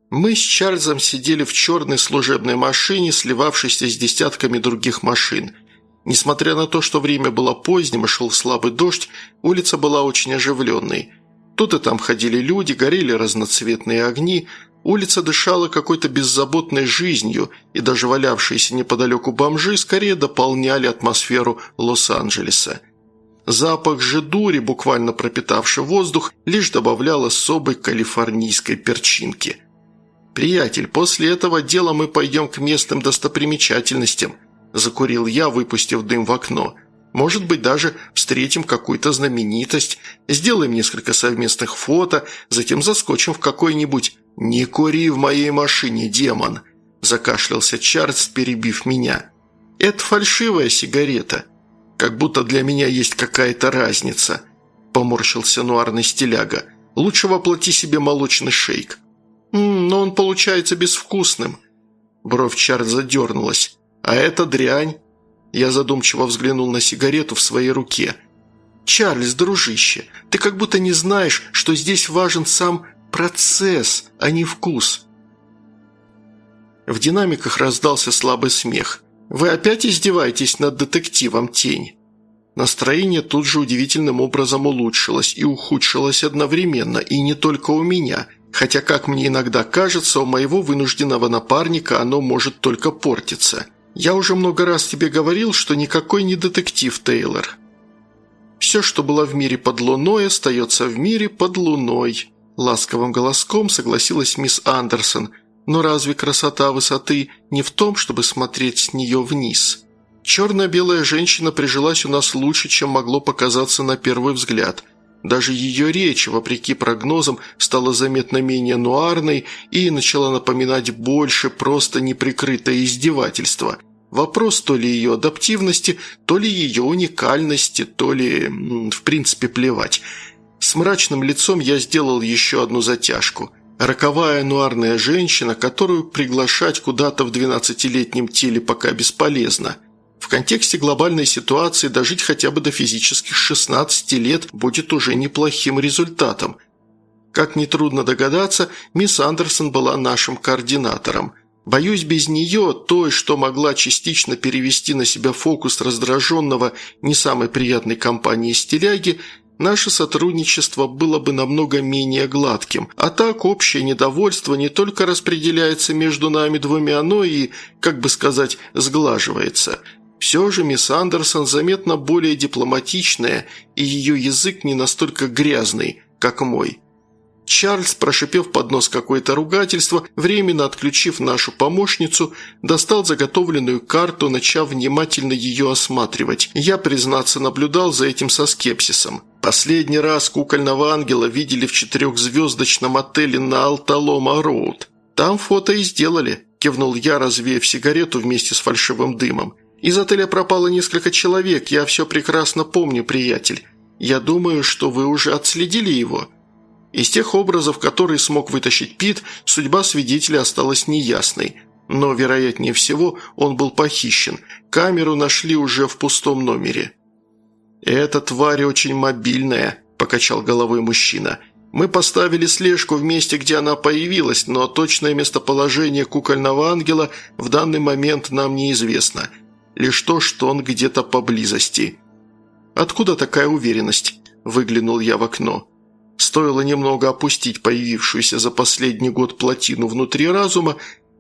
Мы с Чарльзом сидели в черной служебной машине, сливавшейся с десятками других машин – Несмотря на то, что время было поздним и шел слабый дождь, улица была очень оживленной. Тут и там ходили люди, горели разноцветные огни, улица дышала какой-то беззаботной жизнью, и даже валявшиеся неподалеку бомжи скорее дополняли атмосферу Лос-Анджелеса. Запах же дури, буквально пропитавший воздух, лишь добавлял особой калифорнийской перчинки. «Приятель, после этого дела мы пойдем к местным достопримечательностям», Закурил я, выпустив дым в окно. Может быть, даже встретим какую-то знаменитость, сделаем несколько совместных фото, затем заскочим в какой-нибудь «Не кури в моей машине, демон!» Закашлялся Чарльз, перебив меня. «Это фальшивая сигарета. Как будто для меня есть какая-то разница», поморщился нуарный стиляга. «Лучше воплоти себе молочный шейк». «М -м, «Но он получается безвкусным». Бровь Чарльза дернулась. «А это дрянь!» Я задумчиво взглянул на сигарету в своей руке. «Чарльз, дружище, ты как будто не знаешь, что здесь важен сам процесс, а не вкус». В динамиках раздался слабый смех. «Вы опять издеваетесь над детективом Тень?» Настроение тут же удивительным образом улучшилось и ухудшилось одновременно, и не только у меня, хотя, как мне иногда кажется, у моего вынужденного напарника оно может только портиться – «Я уже много раз тебе говорил, что никакой не детектив, Тейлор. Все, что было в мире под луной, остается в мире под луной», ласковым голоском согласилась мисс Андерсон. «Но разве красота высоты не в том, чтобы смотреть с нее вниз?» Черно-белая женщина прижилась у нас лучше, чем могло показаться на первый взгляд. Даже ее речь, вопреки прогнозам, стала заметно менее нуарной и начала напоминать больше просто неприкрытое издевательство. Вопрос то ли ее адаптивности, то ли ее уникальности, то ли... в принципе, плевать. С мрачным лицом я сделал еще одну затяжку. Роковая нуарная женщина, которую приглашать куда-то в 12-летнем теле пока бесполезно. В контексте глобальной ситуации дожить хотя бы до физических 16 лет будет уже неплохим результатом. Как нетрудно догадаться, мисс Андерсон была нашим координатором – Боюсь, без нее, той, что могла частично перевести на себя фокус раздраженного не самой приятной компании стиляги, наше сотрудничество было бы намного менее гладким. А так общее недовольство не только распределяется между нами двумя, но и, как бы сказать, сглаживается. Все же мисс Андерсон заметно более дипломатичная, и ее язык не настолько грязный, как мой. Чарльз, прошипев под нос какое-то ругательство, временно отключив нашу помощницу, достал заготовленную карту, начав внимательно ее осматривать. Я, признаться, наблюдал за этим со скепсисом. Последний раз кукольного ангела видели в четырехзвездочном отеле на Алталома-Роуд. Там фото и сделали, кивнул я, развеяв сигарету вместе с фальшивым дымом. Из отеля пропало несколько человек, я все прекрасно помню, приятель. Я думаю, что вы уже отследили его». Из тех образов, которые смог вытащить Пит, судьба свидетеля осталась неясной. Но, вероятнее всего, он был похищен. Камеру нашли уже в пустом номере. «Эта тварь очень мобильная», – покачал головой мужчина. «Мы поставили слежку в месте, где она появилась, но точное местоположение кукольного ангела в данный момент нам неизвестно. Лишь то, что он где-то поблизости». «Откуда такая уверенность?» – выглянул я в окно. Стоило немного опустить появившуюся за последний год плотину внутри разума,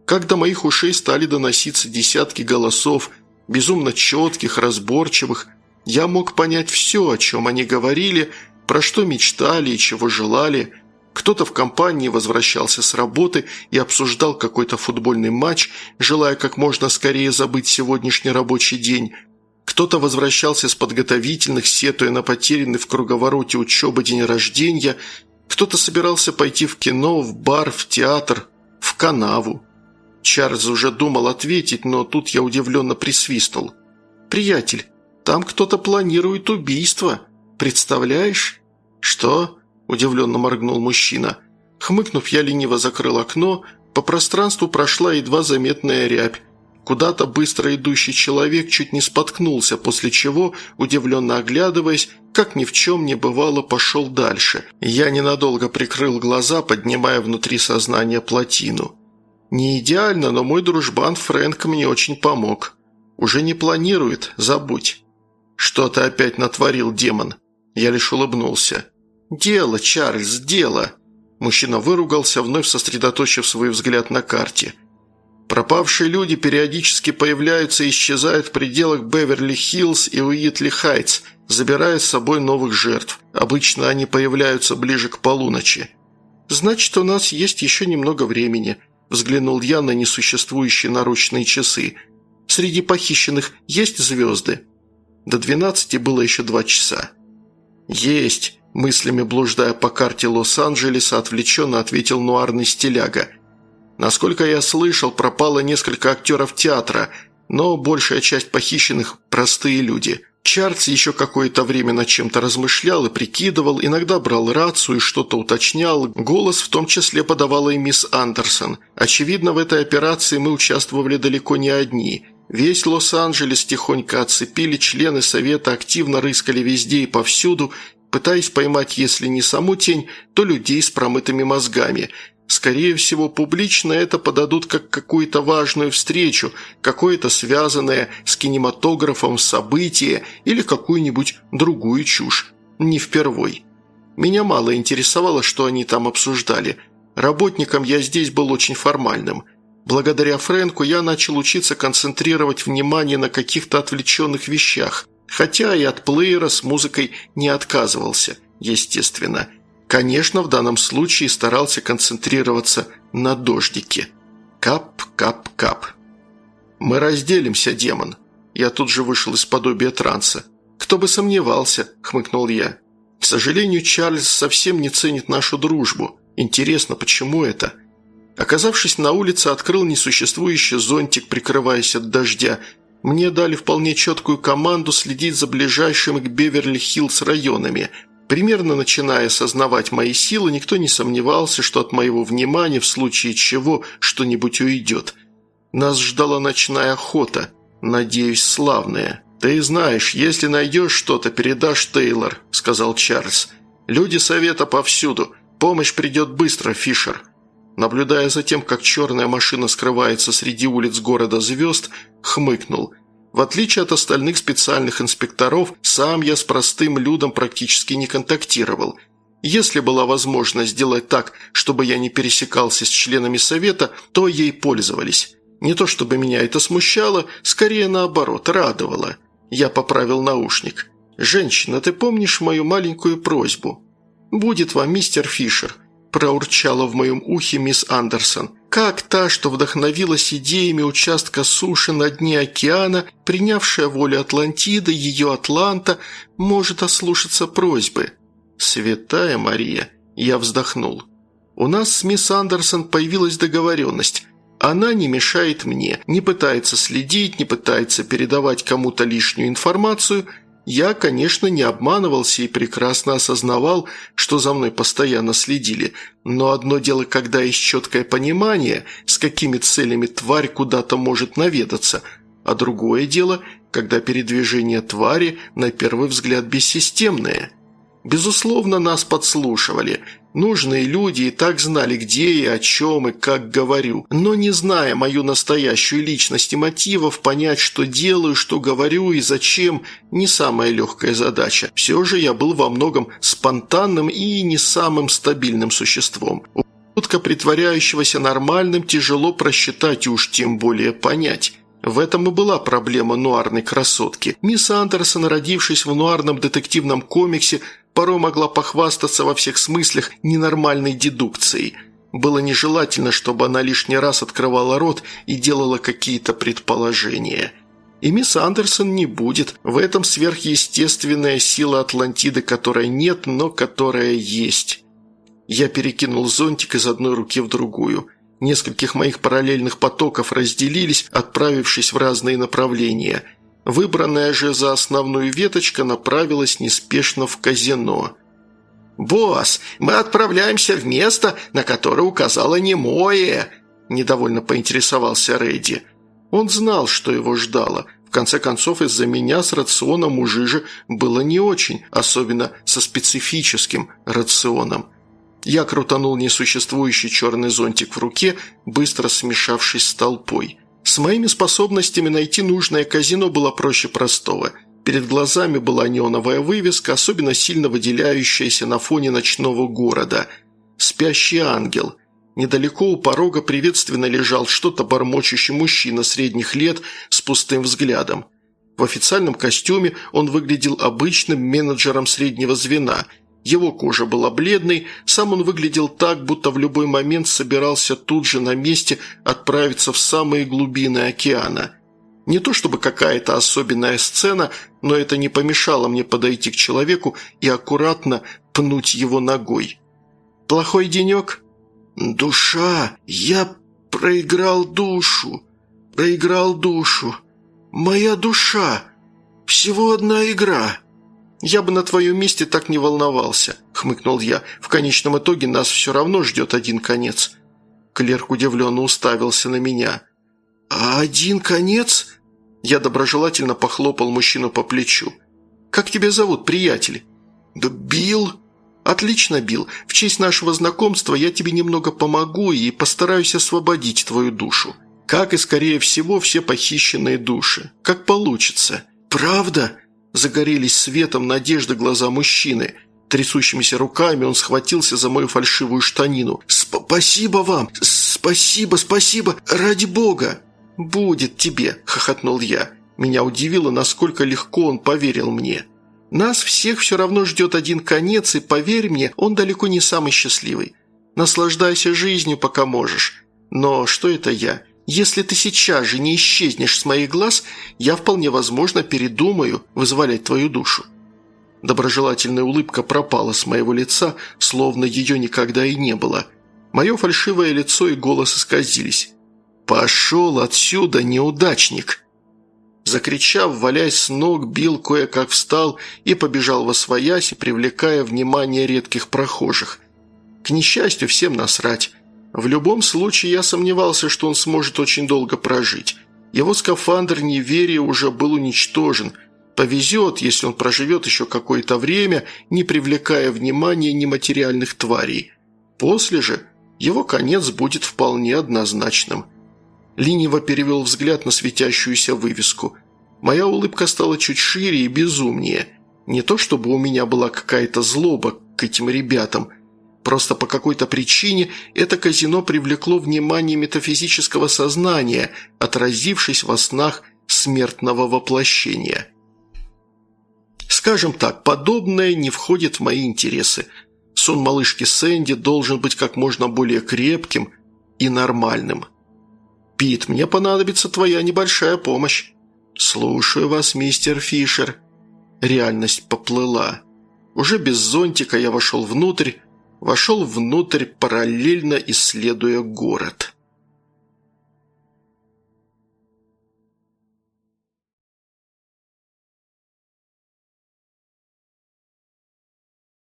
как до моих ушей стали доноситься десятки голосов, безумно четких, разборчивых. Я мог понять все, о чем они говорили, про что мечтали и чего желали. Кто-то в компании возвращался с работы и обсуждал какой-то футбольный матч, желая как можно скорее забыть сегодняшний рабочий день – кто-то возвращался с подготовительных, сетуя на потерянный в круговороте учебы день рождения, кто-то собирался пойти в кино, в бар, в театр, в канаву. Чарльз уже думал ответить, но тут я удивленно присвистнул. «Приятель, Там кто-то планирует убийство. Представляешь?» «Что?» – удивленно моргнул мужчина. Хмыкнув, я лениво закрыл окно, по пространству прошла едва заметная рябь. Куда-то быстро идущий человек чуть не споткнулся, после чего, удивленно оглядываясь, как ни в чем не бывало, пошел дальше. Я ненадолго прикрыл глаза, поднимая внутри сознания плотину. Не идеально, но мой дружбан Фрэнк мне очень помог. Уже не планирует, забудь. Что ты опять натворил, демон? Я лишь улыбнулся. «Дело, Чарльз, дело!» Мужчина выругался, вновь сосредоточив свой взгляд на карте – Пропавшие люди периодически появляются и исчезают в пределах Беверли-Хиллз и Уитли-Хайтс, забирая с собой новых жертв. Обычно они появляются ближе к полуночи. «Значит, у нас есть еще немного времени», – взглянул я на несуществующие наручные часы. «Среди похищенных есть звезды?» До двенадцати было еще два часа. «Есть», – мыслями блуждая по карте Лос-Анджелеса, отвлеченно ответил нуарный стиляга – Насколько я слышал, пропало несколько актеров театра, но большая часть похищенных – простые люди. Чарльз еще какое-то время над чем-то размышлял и прикидывал, иногда брал рацию и что-то уточнял. Голос в том числе подавала и мисс Андерсон. Очевидно, в этой операции мы участвовали далеко не одни. Весь Лос-Анджелес тихонько отцепили, члены совета активно рыскали везде и повсюду, пытаясь поймать, если не саму тень, то людей с промытыми мозгами – Скорее всего, публично это подадут как какую-то важную встречу, какое-то связанное с кинематографом событие или какую-нибудь другую чушь. Не впервой. Меня мало интересовало, что они там обсуждали. Работником я здесь был очень формальным. Благодаря Фрэнку я начал учиться концентрировать внимание на каких-то отвлеченных вещах, хотя и от плеера с музыкой не отказывался, естественно – Конечно, в данном случае старался концентрироваться на дождике. Кап, кап, кап. «Мы разделимся, демон». Я тут же вышел из подобия транса. «Кто бы сомневался», – хмыкнул я. «К сожалению, Чарльз совсем не ценит нашу дружбу. Интересно, почему это?» Оказавшись на улице, открыл несуществующий зонтик, прикрываясь от дождя. Мне дали вполне четкую команду следить за ближайшими к Беверли-Хиллз районами – Примерно начиная осознавать мои силы, никто не сомневался, что от моего внимания в случае чего что-нибудь уйдет. Нас ждала ночная охота, надеюсь, славная. «Ты знаешь, если найдешь что-то, передашь Тейлор», – сказал Чарльз. «Люди совета повсюду. Помощь придет быстро, Фишер». Наблюдая за тем, как черная машина скрывается среди улиц города звезд, хмыкнул – в отличие от остальных специальных инспекторов, сам я с простым людом практически не контактировал. Если была возможность сделать так, чтобы я не пересекался с членами совета, то ей пользовались. Не то чтобы меня это смущало, скорее наоборот, радовало. Я поправил наушник. «Женщина, ты помнишь мою маленькую просьбу?» «Будет вам, мистер Фишер», – проурчала в моем ухе мисс Андерсон как та, что вдохновилась идеями участка суши на дне океана, принявшая волю Атлантиды, ее Атланта, может ослушаться просьбы. «Святая Мария!» – я вздохнул. «У нас с мисс Андерсон появилась договоренность. Она не мешает мне, не пытается следить, не пытается передавать кому-то лишнюю информацию – я, конечно, не обманывался и прекрасно осознавал, что за мной постоянно следили, но одно дело, когда есть четкое понимание, с какими целями тварь куда-то может наведаться, а другое дело, когда передвижение твари на первый взгляд бессистемное. Безусловно, нас подслушивали – Нужные люди и так знали, где и о чем и как говорю. Но не зная мою настоящую личность и мотивов, понять, что делаю, что говорю и зачем, не самая легкая задача. Все же я был во многом спонтанным и не самым стабильным существом. Утка, притворяющегося нормальным, тяжело просчитать и уж тем более понять. В этом и была проблема нуарной красотки. Мисс Андерсон, родившись в нуарном детективном комиксе, порой могла похвастаться во всех смыслах ненормальной дедукцией. Было нежелательно, чтобы она лишний раз открывала рот и делала какие-то предположения. И мисс Андерсон не будет. В этом сверхъестественная сила Атлантиды, которой нет, но которая есть. Я перекинул зонтик из одной руки в другую. Нескольких моих параллельных потоков разделились, отправившись в разные направления – Выбранная же за основную веточка направилась неспешно в казино. «Босс, мы отправляемся в место, на которое указала Немое», – недовольно поинтересовался Рэдди. Он знал, что его ждало. В конце концов, из-за меня с рационом у Жижи было не очень, особенно со специфическим рационом. Я крутанул несуществующий черный зонтик в руке, быстро смешавшись с толпой. С моими способностями найти нужное казино было проще простого. Перед глазами была неоновая вывеска, особенно сильно выделяющаяся на фоне ночного города. «Спящий ангел». Недалеко у порога приветственно лежал что-то бормочущий мужчина средних лет с пустым взглядом. В официальном костюме он выглядел обычным менеджером среднего звена. Его кожа была бледной, сам он выглядел так, будто в любой момент собирался тут же на месте отправиться в самые глубины океана. Не то чтобы какая-то особенная сцена, но это не помешало мне подойти к человеку и аккуратно пнуть его ногой. «Плохой денек?» «Душа! Я проиграл душу! Проиграл душу! Моя душа! Всего одна игра!» «Я бы на твоем месте так не волновался», – хмыкнул я. «В конечном итоге нас все равно ждет один конец». Клерк удивленно уставился на меня. «А один конец?» Я доброжелательно похлопал мужчину по плечу. «Как тебя зовут, приятель?» «Да Билл», «Отлично, Билл. В честь нашего знакомства я тебе немного помогу и постараюсь освободить твою душу. Как и, скорее всего, все похищенные души. Как получится». «Правда?» – загорелись светом надежды глаза мужчины. Трясущимися руками он схватился за мою фальшивую штанину. «Спасибо вам! Спасибо, спасибо! Ради бога!» «Будет тебе!» – хохотнул я. Меня удивило, насколько легко он поверил мне. Нас всех все равно ждет один конец, и, поверь мне, он далеко не самый счастливый. Наслаждайся жизнью, пока можешь. Но что это я? Если ты сейчас же не исчезнешь с моих глаз, я вполне возможно передумаю вызволять твою душу». Доброжелательная улыбка пропала с моего лица, словно ее никогда и не было. Мое фальшивое лицо и голос исказились. «Пошел отсюда, неудачник!» Закричав, валясь с ног, Билл кое-как встал и побежал во свояси, привлекая внимание редких прохожих. К несчастью, всем насрать. В любом случае, я сомневался, что он сможет очень долго прожить. Его скафандр неверия уже был уничтожен. Повезет, если он проживет еще какое-то время, не привлекая внимания нематериальных тварей. После же его конец будет вполне однозначным – Лениво перевел взгляд на светящуюся вывеску. Моя улыбка стала чуть шире и безумнее. Не то чтобы у меня была какая-то злоба к этим ребятам. Просто по какой-то причине это казино привлекло внимание метафизического сознания, отразившись во снах смертного воплощения. Скажем так, подобное не входит в мои интересы. Сон малышки Сэнди должен быть как можно более крепким и нормальным. «Пит, мне понадобится твоя небольшая помощь». «Слушаю вас, мистер Фишер». Реальность поплыла. Уже без зонтика я вошел внутрь, вошел внутрь, параллельно исследуя город.